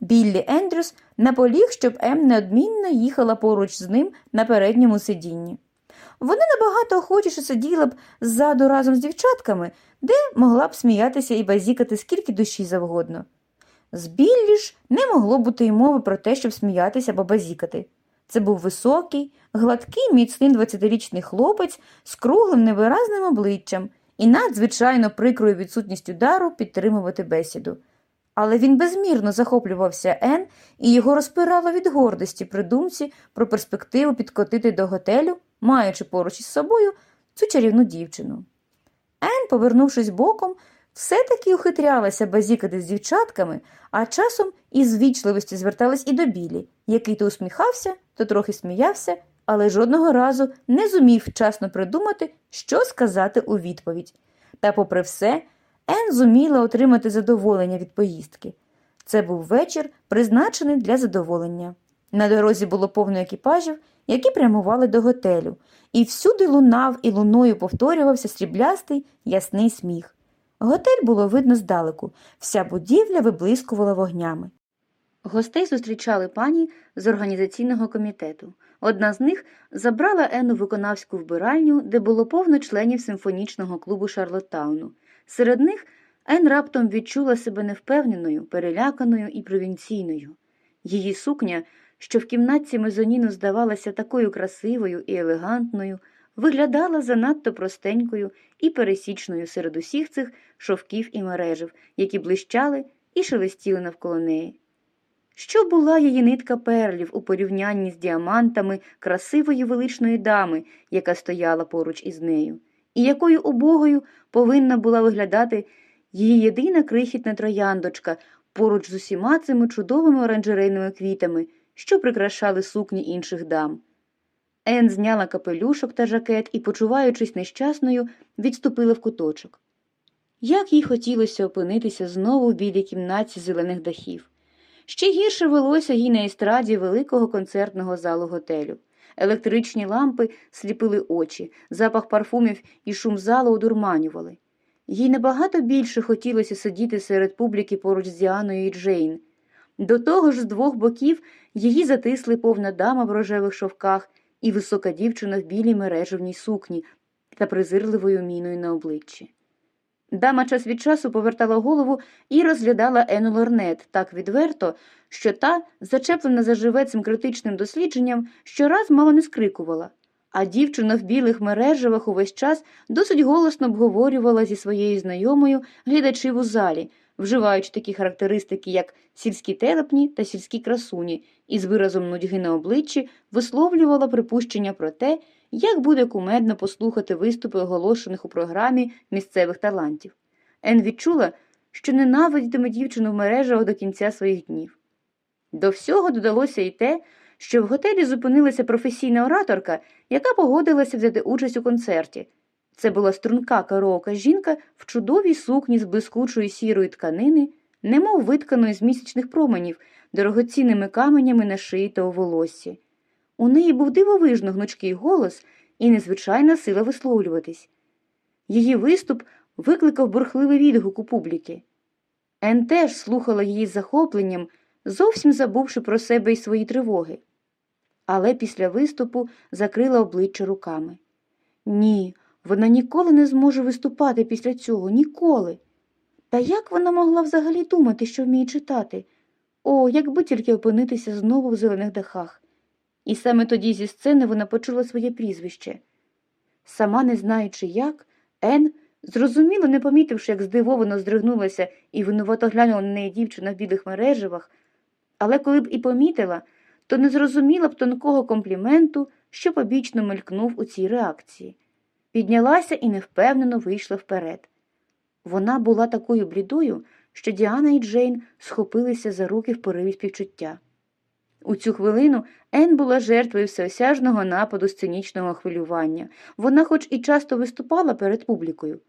Біллі Ендрюс наполіг, щоб Ем неодмінно їхала поруч з ним на передньому сидінні. Вона набагато охочіше сиділа б ззаду разом з дівчатками, де могла б сміятися і базікати скільки душі завгодно. З Біллі ж не могло бути й мови про те, щоб сміятися або базікати. Це був високий, гладкий, міцний двадцятирічний хлопець з круглим невиразним обличчям і надзвичайно прикрою відсутністю дару підтримувати бесіду. Але він безмірно захоплювався Ен і його розпирало від гордості при думці про перспективу підкотити до готелю, маючи поруч із собою цю чарівну дівчину. Ен, повернувшись боком, все-таки ухитрялася базікати з дівчатками, а часом із вічливості зверталась і до білі, який то усміхався, то трохи сміявся, але жодного разу не зумів вчасно придумати, що сказати у відповідь. Та, попри все, Ен зуміла отримати задоволення від поїздки. Це був вечір, призначений для задоволення. На дорозі було повно екіпажів, які прямували до готелю, і всюди лунав і луною повторювався сріблястий ясний сміх. Готель було видно здалеку, вся будівля виблискувала вогнями. Гостей зустрічали пані з організаційного комітету. Одна з них забрала Ену виконавську вбиральню, де було повно членів симфонічного клубу Шарлоттауну. Серед них Ен раптом відчула себе невпевненою, переляканою і провінційною. Її сукня, що в кімнатці мезоніну здавалася такою красивою і елегантною, виглядала занадто простенькою і пересічною серед усіх цих шовків і мережів, які блищали і шелестіли навколо неї. Що була її нитка перлів у порівнянні з діамантами красивої величної дами, яка стояла поруч із нею, і якою убогою повинна була виглядати її єдина крихітна трояндочка поруч з усіма цими чудовими оранжерейними квітами, що прикрашали сукні інших дам. Ен зняла капелюшок та жакет і, почуваючись нещасною, відступила в куточок. Як їй хотілося опинитися знову в білій кімнаті зелених дахів. Ще гірше велося їй на естраді великого концертного залу готелю. Електричні лампи сліпили очі, запах парфумів і шум залу одурманювали. Їй набагато більше хотілося сидіти серед публіки поруч з Діаною і Джейн. До того ж, з двох боків її затисли повна дама в рожевих шовках і висока дівчина в білій мережевній сукні та презирливою міною на обличчі. Дама час від часу повертала голову і розглядала Ену Лорнет так відверто, що та, зачеплена заживе цим критичним дослідженням, щораз мало не скрикувала, а дівчина в білих мережевах увесь час досить голосно обговорювала зі своєю знайомою глядачів у залі, вживаючи такі характеристики, як сільські телепні та сільські красуні, і з виразом нудьги на обличчі висловлювала припущення про те, як буде кумедно послухати виступи оголошених у програмі місцевих талантів. Ен відчула, що ненавидітиме дівчину в мережах до кінця своїх днів. До всього додалося й те, що в готелі зупинилася професійна ораторка, яка погодилася взяти участь у концерті. Це була струнка караока жінка в чудовій сукні з блискучої сірої тканини, немов витканої з місячних променів, дорогоцінними каменями на шиї та у волоссі. У неї був дивовижно гнучкий голос і незвичайна сила висловлюватись. Її виступ викликав бурхливий відгук у публіки. Ен теж слухала її з захопленням, зовсім забувши про себе і свої тривоги. Але після виступу закрила обличчя руками. Ні, вона ніколи не зможе виступати після цього, ніколи. Та як вона могла взагалі думати, що вміє читати? О, якби тільки опинитися знову в зелених дахах. І саме тоді зі сцени вона почула своє прізвище. Сама не знаючи як, Ен, зрозуміло не помітивши, як здивовано здригнулася і винувато глянула на неї дівчина в білих мереживах, але коли б і помітила, то не зрозуміла б тонкого компліменту, що побічно мелькнув у цій реакції. Піднялася і невпевнено вийшла вперед. Вона була такою блідою, що Діана і Джейн схопилися за руки в пориві співчуття. У цю хвилину Ен була жертвою всеосяжного нападу сценічного хвилювання. Вона хоч і часто виступала перед публікою,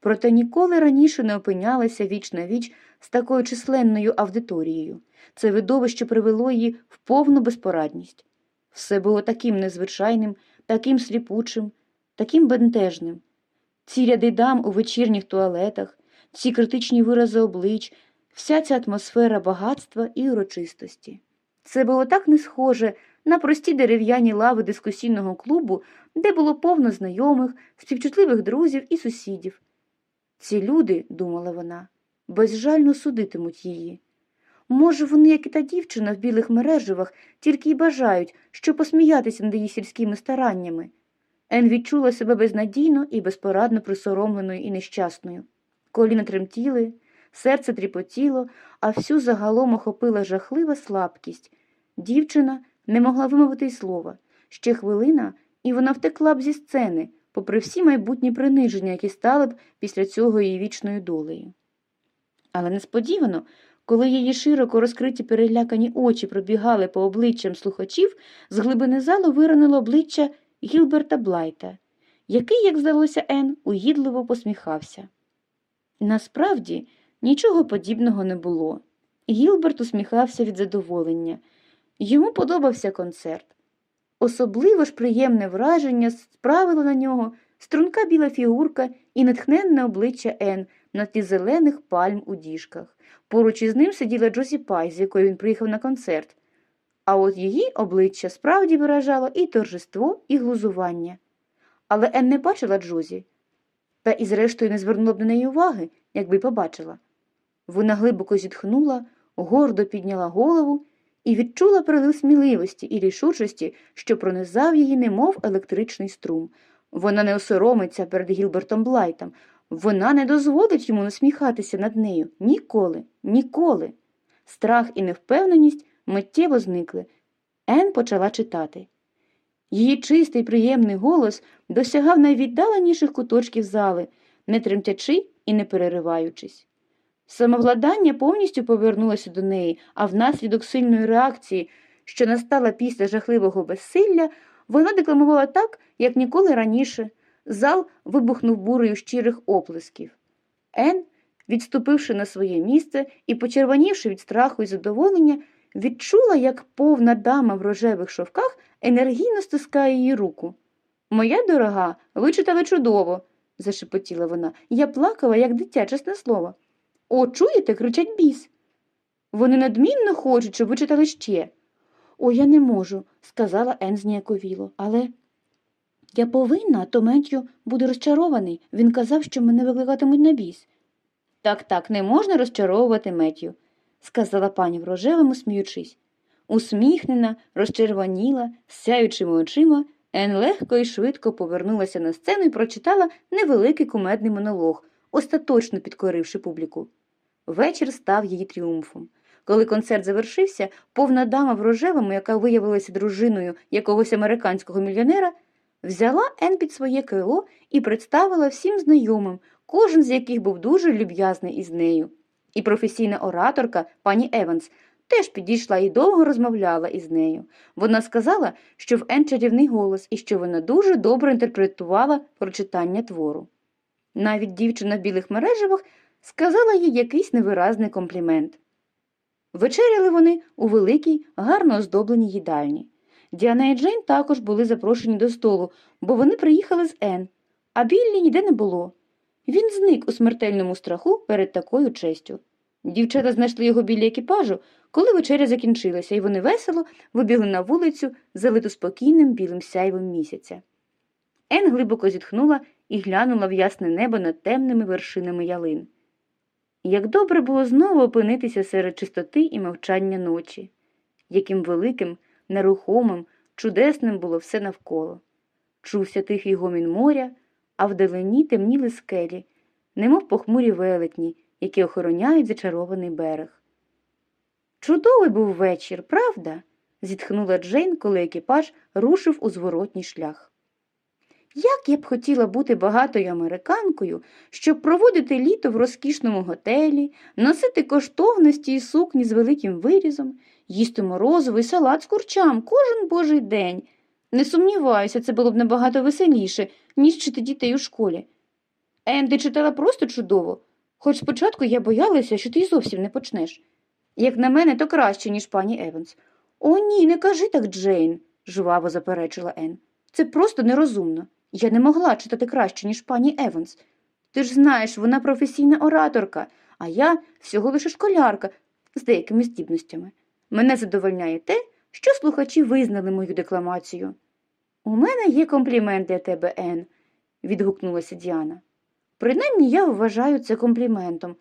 проте ніколи раніше не опинялася віч на віч з такою численною аудиторією. Це видовище привело її в повну безпорадність. Все було таким незвичайним, таким сліпучим, таким бентежним. Ці ряди дам у вечірніх туалетах, ці критичні вирази облич, вся ця атмосфера багатства і урочистості. Це було так не схоже на прості дерев'яні лави дискусійного клубу, де було повно знайомих, співчутливих друзів і сусідів. Ці люди, думала вона, безжально судитимуть її. Може, вони, як і та дівчина в білих мереживах, тільки й бажають, щоб посміятися над її сільськими стараннями. Ен відчула себе безнадійно і безпорадно присоромленою і нещасною. Коліна тремтіли, серце тріпотіло, а всю загалом охопила жахлива слабкість. Дівчина не могла вимовити й слова. Ще хвилина, і вона втекла б зі сцени, попри всі майбутні приниження, які стали б після цього її вічною долею. Але несподівано, коли її широко розкриті перелякані очі пробігали по обличчям слухачів, з глибини залу виронило обличчя Гілберта Блайта, який, як здалося Ен, угідливо посміхався. Насправді нічого подібного не було. Гілберт усміхався від задоволення. Йому подобався концерт. Особливо ж приємне враження справила на нього струнка біла фігурка і натхненне обличчя Ен на тлі зелених пальм у діжках. Поруч із ним сиділа Джосі Пай, з якою він приїхав на концерт. А от її обличчя справді виражало і торжество, і глузування. Але Ен не бачила Джозі, та і зрештою не звернула б на неї уваги, якби побачила. Вона глибоко зітхнула, гордо підняла голову і відчула прилив сміливості і рішучості, що пронизав її, немов електричний струм. Вона не осоромиться перед Гілбертом Блайтом, вона не дозволить йому насміхатися над нею ніколи, ніколи. Страх і невпевненість миттєво зникли. Ен почала читати. Її чистий приємний голос досягав найвіддаленіших куточків зали, не тремтячи і не перериваючись. Самовладання повністю повернулося до неї, а внаслідок сильної реакції, що настала після жахливого безсилля, вона декламувала так, як ніколи раніше. Зал вибухнув бурею щирих оплесків. Ен, відступивши на своє місце і почервонівши від страху і задоволення, відчула, як повна дама в рожевих шовках енергійно стискає її руку. Моя дорога, ви читали чудово, зашепотіла вона. Я плакала, як дитя, чесне слово. О, чуєте, кричать біс. Вони надмінно хочуть, щоб ви читали ще. О, я не можу, сказала Ен зніяковіло, але я повинна, то Меттю буде розчарований. Він казав, що мене викликатимуть на біс. Так, так, не можна розчаровувати Меттю, сказала пані в рожевому, сміючись. Усміхнена, розчервоніла, сяючими очима, Ен легко і швидко повернулася на сцену і прочитала невеликий кумедний монолог, остаточно підкоривши публіку. Вечір став її тріумфом. Коли концерт завершився, повна дама в рожевому, яка виявилася дружиною якогось американського мільйонера, взяла Ен під своє крило і представила всім знайомим, кожен з яких був дуже люб'язний із нею. І професійна ораторка, пані Еванс, теж підійшла і довго розмовляла із нею. Вона сказала, що в Ен чарівний голос і що вона дуже добре інтерпретувала прочитання твору. Навіть дівчина в білих мережевах сказала їй якийсь невиразний комплімент. Вечеряли вони у великій, гарно оздобленій їдальні. Діана і Джейн також були запрошені до столу, бо вони приїхали з Ен, а Біллі ніде не було. Він зник у смертельному страху перед такою честю. Дівчата знайшли його біля екіпажу, коли вечеря закінчилася, і вони весело вибігли на вулицю, залиту спокійним білим сяйвом місяця. Ен глибоко зітхнула і глянула в ясне небо над темними вершинами ялин. Як добре було знову опинитися серед чистоти і мовчання ночі, яким великим, нерухомим, чудесним було все навколо. Чувся тихий гомін моря, а вдалині темніли скелі, немов похмурі велетні, які охороняють зачарований берег. Чудовий був вечір, правда? зітхнула Джейн, коли екіпаж рушив у зворотній шлях. Як я б хотіла бути багатою американкою, щоб проводити літо в розкішному готелі, носити коштовності і сукні з великим вирізом, їсти морозовий салат з курчам кожен божий день. Не сумніваюся, це було б набагато веселіше, ніж вчити дітей у школі. Ен, ти читала просто чудово, хоч спочатку я боялася, що ти зовсім не почнеш. Як на мене, то краще, ніж пані Еванс. О, ні, не кажи так, Джейн, жваво заперечила Ен. Це просто нерозумно. Я не могла читати краще, ніж пані Еванс. Ти ж знаєш, вона професійна ораторка, а я всього лише школярка з деякими здібностями. Мене задовольняє те, що слухачі визнали мою декламацію. У мене є комплімент для тебе, Ен, відгукнулася Діана. Принаймні я вважаю це компліментом,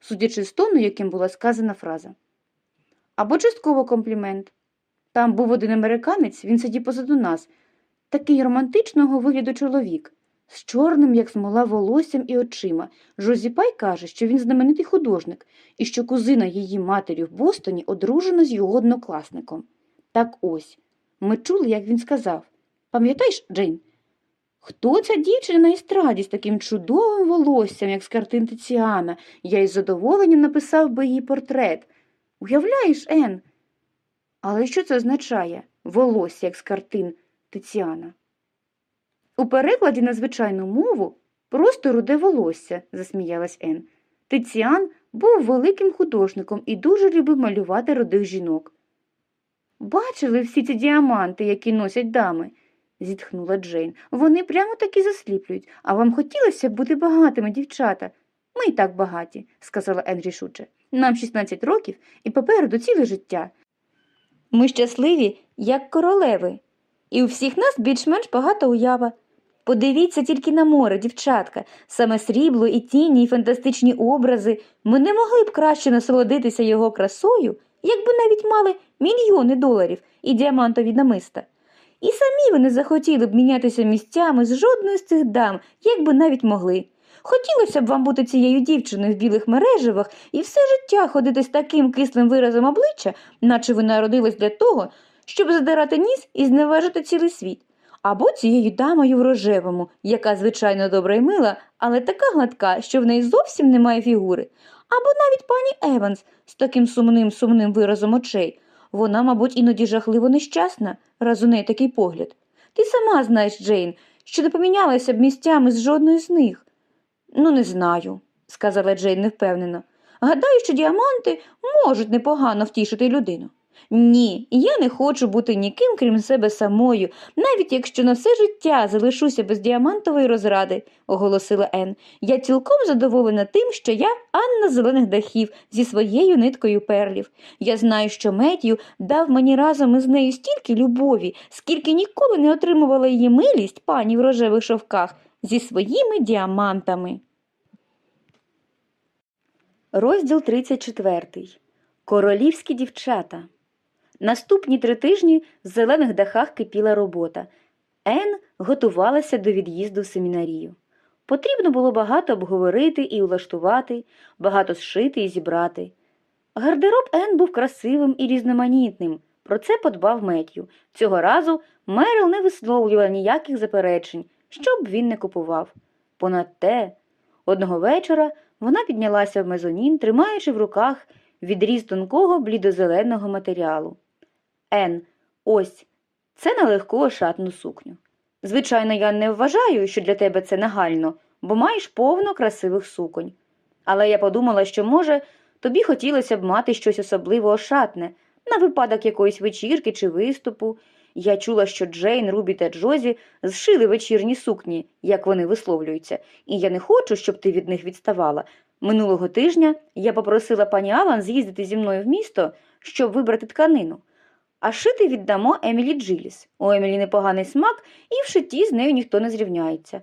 судячи з тону, яким була сказана фраза. Або частково комплімент. Там був один американець, він сидів позаду нас, такий романтичного вигляду чоловік, з чорним, як смола, волоссям і очима. Жозіпай каже, що він знаменитий художник і що кузина її матері в Бостоні одружена з його однокласником. Так ось. Ми чули, як він сказав. Пам'ятаєш, Джейн? Хто ця дівчина на естраді з таким чудовим волоссям, як з картин Тиціана? Я із задоволенням написав би її портрет. Уявляєш, Ен? Але що це означає волосся, як з картин Тиціана? У перекладі на звичайну мову просто руде волосся, засміялась Ен. Тиціан був великим художником і дуже любив малювати рудих жінок. Бачили всі ці діаманти, які носять дами? Зітхнула Джейн. Вони прямо таки засліплюють. А вам хотілося б бути багатими, дівчата? Ми й так багаті, сказала Ен рішуче. Нам 16 років і попереду ціле життя. Ми щасливі, як королеви, і у всіх нас більш-менш багата уява. Подивіться тільки на море, дівчатка, саме срібло і тіні, і фантастичні образи. Ми не могли б краще насолодитися його красою, якби навіть мали мільйони доларів і діамантові намиста. І самі ви не захотіли б мінятися місцями з жодною з цих дам, якби навіть могли. Хотілося б вам бути цією дівчиною в білих мереживах і все життя ходити з таким кислим виразом обличчя, наче ви народились для того, щоб задирати ніс і зневажити цілий світ. Або цією дамою в рожевому, яка, звичайно, добра й мила, але така гладка, що в неї зовсім немає фігури. Або навіть пані Еванс з таким сумним сумним виразом очей. Вона, мабуть, іноді жахливо нещасна, раз у неї такий погляд. Ти сама знаєш, Джейн, що не помінялася б місцями з жодною з них. Ну, не знаю, сказала Джейн невпевнено. Гадаю, що діаманти можуть непогано втішити людину. Ні, я не хочу бути ніким, крім себе самою, навіть якщо на все життя залишуся без діамантової розради, оголосила Ен. Я цілком задоволена тим, що я Анна зелених дахів зі своєю ниткою перлів. Я знаю, що Меттю дав мені разом із нею стільки любові, скільки ніколи не отримувала її милість пані в рожевих шовках зі своїми діамантами. Розділ 34. Королівські дівчата. Наступні три тижні в зелених дахах кипіла робота. Ен готувалася до від'їзду в семінарію. Потрібно було багато обговорити і улаштувати, багато зшити і зібрати. Гардероб Ен був красивим і різноманітним. Про це подбав Меттю. Цього разу Мерил не висловлювала ніяких заперечень, що б він не купував. Понад те, одного вечора вона піднялася в мезонін, тримаючи в руках відріз тонкого блідозеленого матеріалу. Ен, ось це на легку ошатну сукню. Звичайно, я не вважаю, що для тебе це нагально, бо маєш повно красивих суконь. Але я подумала, що, може, тобі хотілося б мати щось особливо ошатне, на випадок якоїсь вечірки чи виступу. Я чула, що Джейн, Рубі та Джозі зшили вечірні сукні, як вони висловлюються, і я не хочу, щоб ти від них відставала. Минулого тижня я попросила пані Алан з'їздити зі мною в місто, щоб вибрати тканину. А шити віддамо Емілі Джиліс. У Емілі непоганий смак, і в шитті з нею ніхто не зрівняється.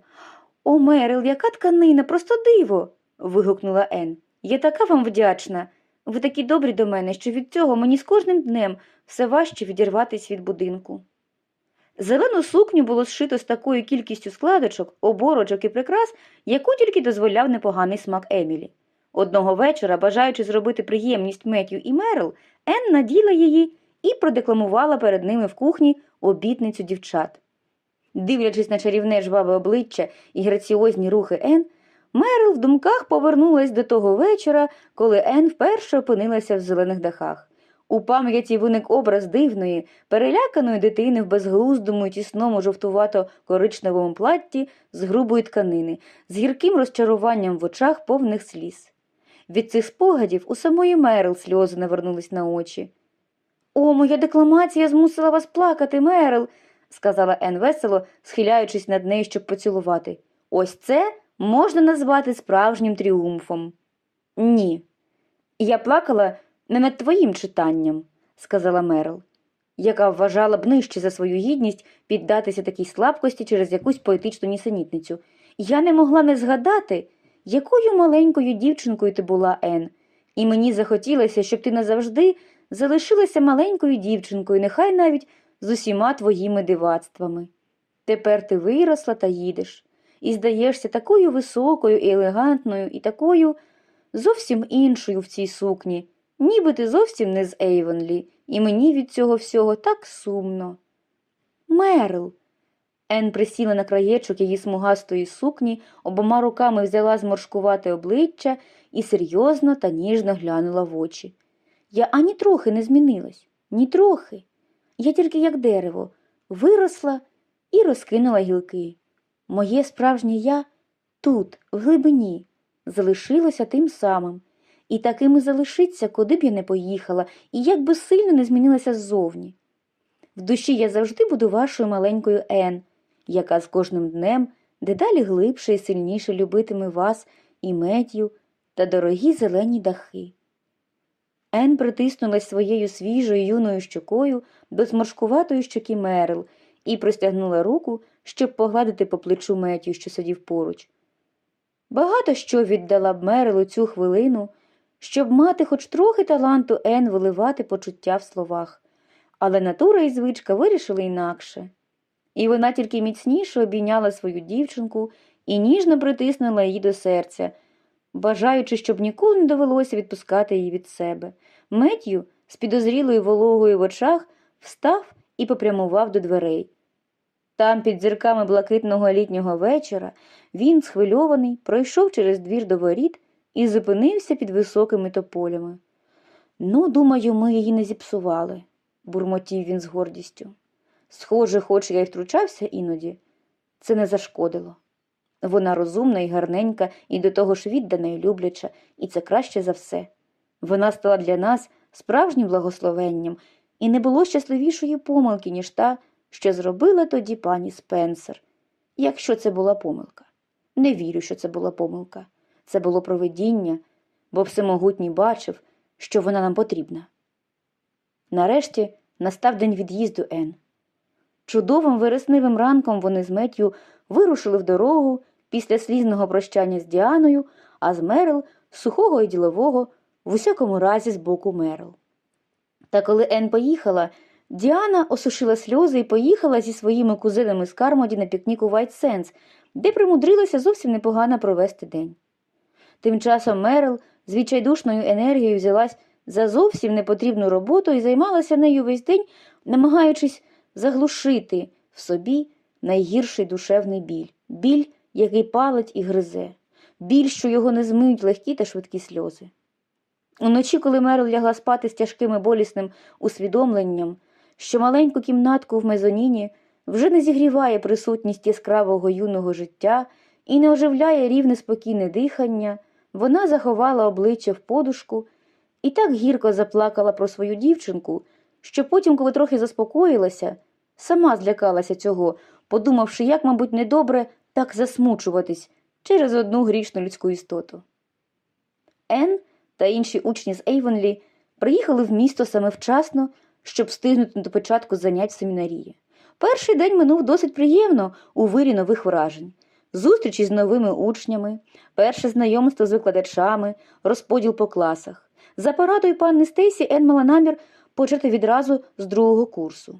О, Мерил, яка тканина, просто диво. вигукнула Ен. Я така вам вдячна. Ви такі добрі до мене, що від цього мені з кожним днем все важче відірватись від будинку. Зелену сукню було зшито з такою кількістю складочок, оборочок і прикрас, яку тільки дозволяв непоганий смак Емілі. Одного вечора, бажаючи зробити приємність Меттю і Мерил, Ен наділа її і продекламувала перед ними в кухні обітницю дівчат. Дивлячись на чарівне жваве обличчя і граціозні рухи Ен, Мерил в думках повернулась до того вечора, коли Ен вперше опинилася в зелених дахах. У пам'яті виник образ дивної, переляканої дитини в безглуздому й тісному жовтувато-коричневому платті з грубої тканини, з гірким розчаруванням в очах повних сліз. Від цих спогадів у самої Мерил сльози навернулись на очі. О, моя декламація змусила вас плакати, Мерил, сказала Ен весело, схиляючись над нею, щоб поцілувати. Ось це можна назвати справжнім тріумфом. Ні. Я плакала не над твоїм читанням, сказала Мерил, яка вважала б нижче за свою гідність піддатися такій слабкості через якусь поетичну нісенітницю. Я не могла не згадати, якою маленькою дівчинкою ти була, Ен, і мені захотілося, щоб ти назавжди залишилася маленькою дівчинкою, нехай навіть з усіма твоїми дивацтвами. Тепер ти виросла та їдеш, і здаєшся такою високою і елегантною, і такою зовсім іншою в цій сукні, ніби ти зовсім не з Ейвонлі, і мені від цього всього так сумно. Мерл. Ен присіла на краєчок її смугастої сукні, обома руками взяла зморшкувати обличчя і серйозно та ніжно глянула в очі. Я ані трохи не змінилась, ні трохи. Я тільки як дерево, виросла і розкинула гілки. Моє справжнє я тут, в глибині, залишилося тим самим, і таким і залишиться, куди б я не поїхала, і як би сильно не змінилася ззовні. В душі я завжди буду вашою маленькою Ен, яка з кожним днем дедалі глибше і сильніше любитиме вас і Меттю та дорогі зелені дахи. Ен притиснулась своєю свіжою юною щокою до зморшкуватої щоки Мерил і простягнула руку, щоб погладити по плечу Меттю, що сидів поруч. Багато що віддала б Мерил у цю хвилину, щоб мати хоч трохи таланту Ен виливати почуття в словах, але натура і звичка вирішили інакше. І вона тільки міцніше обійняла свою дівчинку і ніжно притиснула її до серця, бажаючи, щоб ніколи не довелося відпускати її від себе. Меттю з підозрілою вологою в очах встав і попрямував до дверей. Там, під зірками блакитного літнього вечора, він, схвильований, пройшов через двір до воріт і зупинився під високими тополями. Ну, думаю, ми її не зіпсували, бурмотів він з гордістю. Схоже, хоч я й втручався іноді, це не зашкодило. Вона розумна і гарненька, і до того ж віддана і любляча, і це краще за все. Вона стала для нас справжнім благословенням, і не було щасливішої помилки, ніж та, що зробила тоді пані Спенсер. Якщо це була помилка. Не вірю, що це була помилка. Це було провидіння, бо всемогутній бачив, що вона нам потрібна. Нарешті настав день від'їзду Ен. Чудовим вересневим ранком вони з Меттю вирушили в дорогу після слізного прощання з Діаною, а з Мерил сухого і ділового, в усякому разі з боку Мерил. Та коли Ен поїхала, Діана осушила сльози і поїхала зі своїми кузинами з Кармоді на пікнік у White Sands, де примудрилася зовсім непогано провести день. Тим часом Мерил з відчайдушною енергією взялась за зовсім непотрібну роботу і займалася нею весь день, намагаючись заглушити в собі найгірший душевний біль, біль, який палить і гризе, біль, що його не змиють легкі та швидкі сльози. Уночі, коли Мерил лягла спати з тяжким і болісним усвідомленням, що маленьку кімнатку в мезоніні вже не зігріває присутність яскравого юного життя і не оживляє рівне спокійне дихання, вона заховала обличчя в подушку і так гірко заплакала про свою дівчинку, що потім, коли трохи заспокоїлася, сама злякалася цього, подумавши, як, мабуть, недобре так засмучуватись через одну грішну людську істоту. Ен та інші учні з Ейвенлі приїхали в місто саме вчасно, щоб встигнути до початку занять в семінарії. Перший день минув досить приємно у вирі нових вражень. Зустрічі з новими учнями, перше знайомство з викладачами, розподіл по класах. За порадою панни Стейсі Ен мала намір почати відразу з другого курсу.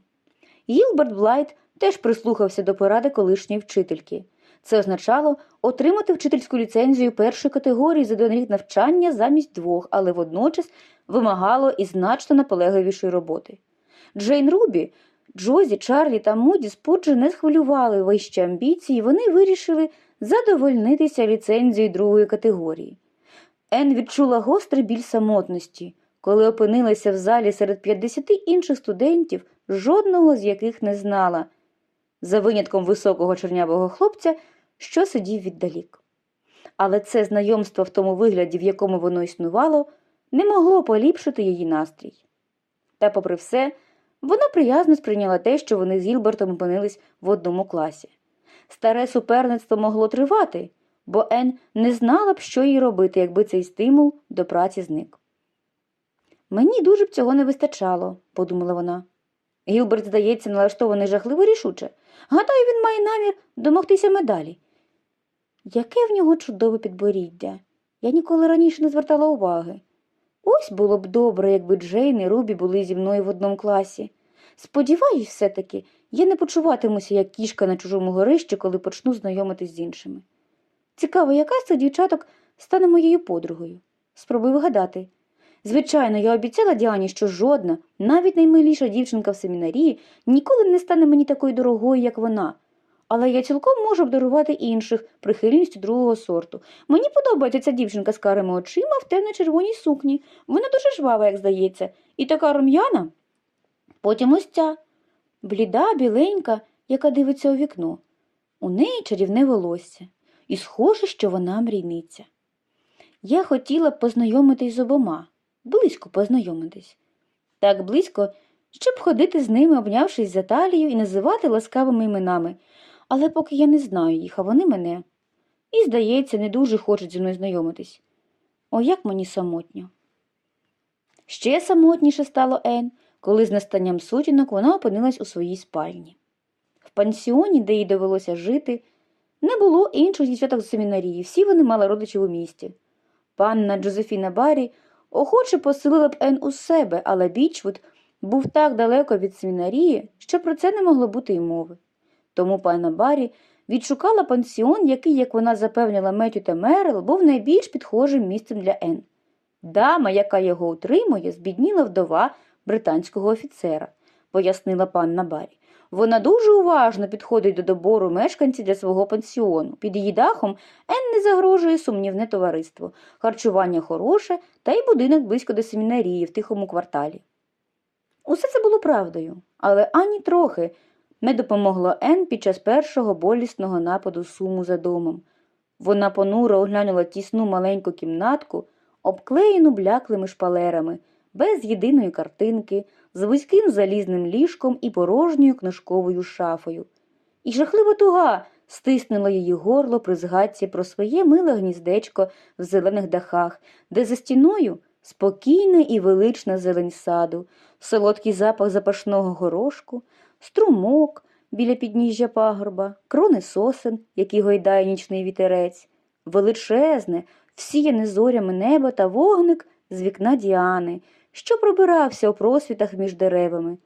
Гілберт Блайт теж прислухався до поради колишньої вчительки. Це означало отримати вчительську ліцензію першої категорії за рік навчання замість двох, але водночас вимагало і значно наполегливішої роботи. Джейн Рубі, Джозі, Чарлі та Муді Спуджі не схвилювали вищі амбіції, вони вирішили задовольнитися ліцензією другої категорії. Ен відчула гострий біль самотності, коли опинилася в залі серед 50 інших студентів, жодного з яких не знала, за винятком високого чорнявого хлопця, що сидів віддалік. Але це знайомство в тому вигляді, в якому воно існувало, не могло поліпшити її настрій. Та, попри все, вона приязно сприйняла те, що вони з Гілбертом опинились в одному класі. Старе суперництво могло тривати, бо Ен не знала б, що їй робити, якби цей стимул до праці зник. Мені дуже б цього не вистачало, подумала вона. Гілберт, здається, налаштований жахливо рішуче. Гадаю, він має намір домогтися медалі. Яке в нього чудове підборіддя. Я ніколи раніше не звертала уваги. Ось було б добре, якби Джейн і Рубі були зі мною в одному класі. Сподіваюсь, все-таки, я не почуватимуся як кішка на чужому горищі, коли почну знайомитись з іншими. Цікаво, яка з цих дівчаток стане моєю подругою. Спробуй вгадати. Звичайно, я обіцяла Діані, що жодна, навіть наймиліша дівчинка в семінарії, ніколи не стане мені такою дорогою, як вона. Але я цілком можу обдарувати інших прихильністю другого сорту. Мені подобається ця дівчинка з карими очима в темно-червоній сукні. Вона дуже жвава, як здається, і така рум'яна. Потім ось ця бліда, біленька, яка дивиться у вікно. У неї чарівне волосся, і схоже, що вона мрійниця. Я хотіла б познайомитись з обома, близько познайомитись. Так близько, щоб ходити з ними, обнявшись за талію і називати ласкавими іменами, але поки я не знаю їх, а вони мене. І, здається, не дуже хочуть зі мною знайомитись. О, як мені самотньо. Ще самотніше стало Ен, коли з настанням сутінок вона опинилась у своїй спальні. В пансіоні, де їй довелося жити, не було інших дівчаток з семінарії, всі вони мали родичів у місті. Панна Джозефіна Баррі охоче поселила б Ен у себе, але Бічвуд був так далеко від семінарії, що про це не могло бути й мови. Тому панна Баррі відшукала пансіон, який, як вона запевнила Меттю та Мерил, був найбільш підхожим місцем для Ен. Дама, яка його утримує, збідніла вдова британського офіцера, пояснила панна Баррі. Вона дуже уважно підходить до добору мешканців для свого пансіону. Під її дахом Ен не загрожує сумнівне товариство, харчування хороше та й будинок близько до семінарії в тихому кварталі. Усе це було правдою, але ані трохи не допомогло Ен під час першого болісного нападу суму за домом. Вона понуро оглянула тісну маленьку кімнатку, обклеєну бляклими шпалерами, без єдиної картинки, з вузьким залізним ліжком і порожньою книжковою шафою. І жахлива туга стиснула її горло при згадці про своє миле гніздечко в зелених дахах, де за стіною спокійна і велична зелень саду, солодкий запах запашного горошку, струмок біля підніжжя пагорба, крони сосен, які гойдає нічний вітерець, величезне, всіяне зорями небо та вогник з вікна Діани, що пробирався у просвітах між деревами.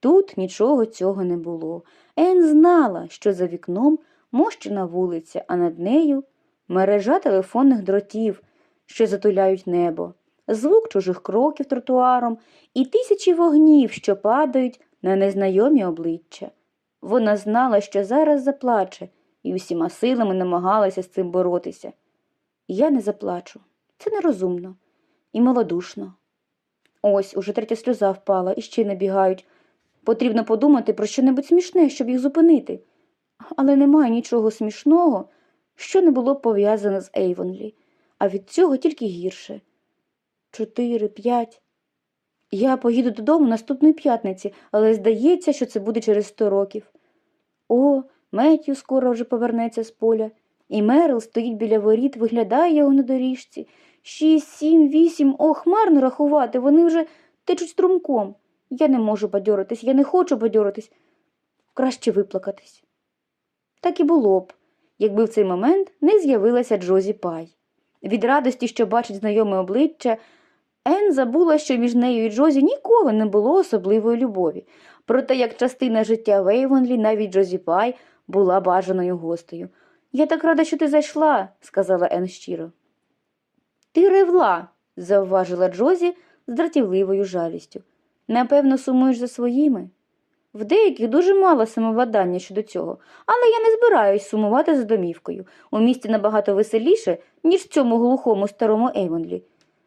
Тут нічого цього не було. Ен знала, що за вікном мощена вулиця, а над нею мережа телефонних дротів, що затуляють небо, звук чужих кроків тротуаром і тисячі вогнів, що падають на незнайомі обличчя. Вона знала, що зараз заплаче, і усіма силами намагалася з цим боротися. Я не заплачу. Це нерозумно і малодушно. Ось уже третя сльоза впала і ще набігають. Потрібно подумати про що-небудь смішне, щоб їх зупинити. Але немає нічого смішного, що не було пов'язане з Ейвонлі, а від цього тільки гірше. Чотири, п'ять. Я поїду додому наступної п'ятниці, але здається, що це буде через сто років. О, Меттю скоро вже повернеться з поля, і Мерил стоїть біля воріт, виглядає його на доріжці. Шість, сім, вісім, ох, марно рахувати, вони вже течуть струмком. Я не можу бадьоритись, я не хочу бадьоритись. Краще виплакатись. Так і було б, якби в цей момент не з'явилася Джозі Пай. Від радості, що бачить знайоме обличчя, Ен забула, що між нею і Джозі ніколи не було особливої любові. Проте, як частина життя Вейвонлі, навіть Джозі Пай була бажаною гостею. Я так рада, що ти зайшла, сказала Ен щиро. Ти ревла, зауважила Джозі з дратівливою жалістю. Напевно, сумуєш за своїми. В деяких дуже мало самовладання щодо цього, але я не збираюсь сумувати за домівкою. У місті набагато веселіше, ніж в цьому глухому старому Ейвонлі.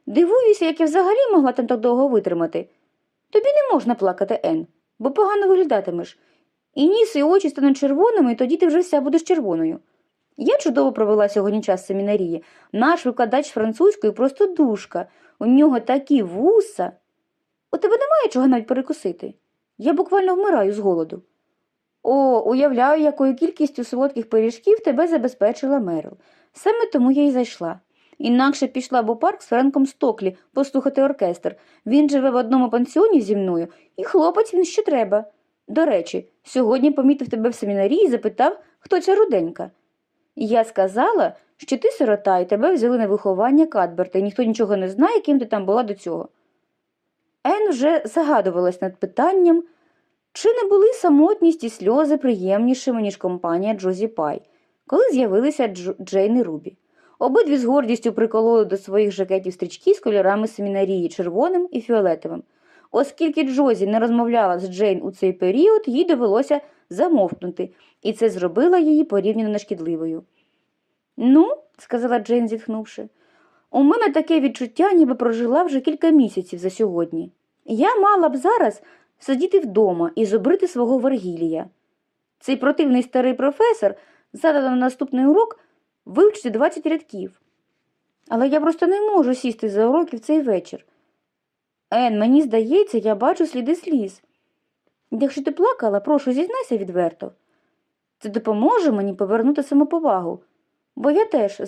Дивуюся, як я взагалі могла там так довго витримати. Тобі не можна плакати, Ен, бо погано виглядатимеш. І ніс, і очі стануть червоними, і тоді ти вже вся будеш червоною. Я чудово провела сьогодні час семінарії. Наш викладач французької просто душка. У нього такі вуса. У тебе немає чого навіть перекусити. Я буквально вмираю з голоду. О, уявляю, якою кількістю солодких пиріжків тебе забезпечила Мерил. Саме тому я й зайшла. Інакше пішла б у парк з Френком Стоклі послухати оркестр. Він живе в одному пансіоні зі мною, і хлопець він ще треба. До речі, сьогодні помітив тебе в семінарії і запитав, хто ця руденька. Я сказала, що ти сирота, і тебе взяли на виховання Кадберта, і ніхто нічого не знає, ким ти там була до цього. Ен вже загадувалась над питанням, чи не були самотність і сльози приємнішими, ніж компанія Джозі Пай, коли з'явилися Дж... Джейн і Рубі. Обидві з гордістю прикололи до своїх жакетів стрічки з кольорами семінарії червоним і фіолетовим. Оскільки Джозі не розмовляла з Джейн у цей період, їй довелося замовкнути, і це зробило її порівняно нешкідливою. Ну, сказала Джейн, зітхнувши, у мене таке відчуття, ніби прожила вже кілька місяців за сьогодні. Я мала б зараз сидіти вдома і зобрити свого Вергілія. Цей противний старий професор задав на наступний урок вивчити 20 рядків. Але я просто не можу сісти за уроки в цей вечір. Ен, мені здається, я бачу сліди сліз. Якщо ти плакала, прошу, зізнайся відверто. Це допоможе мені повернути самоповагу, бо я теж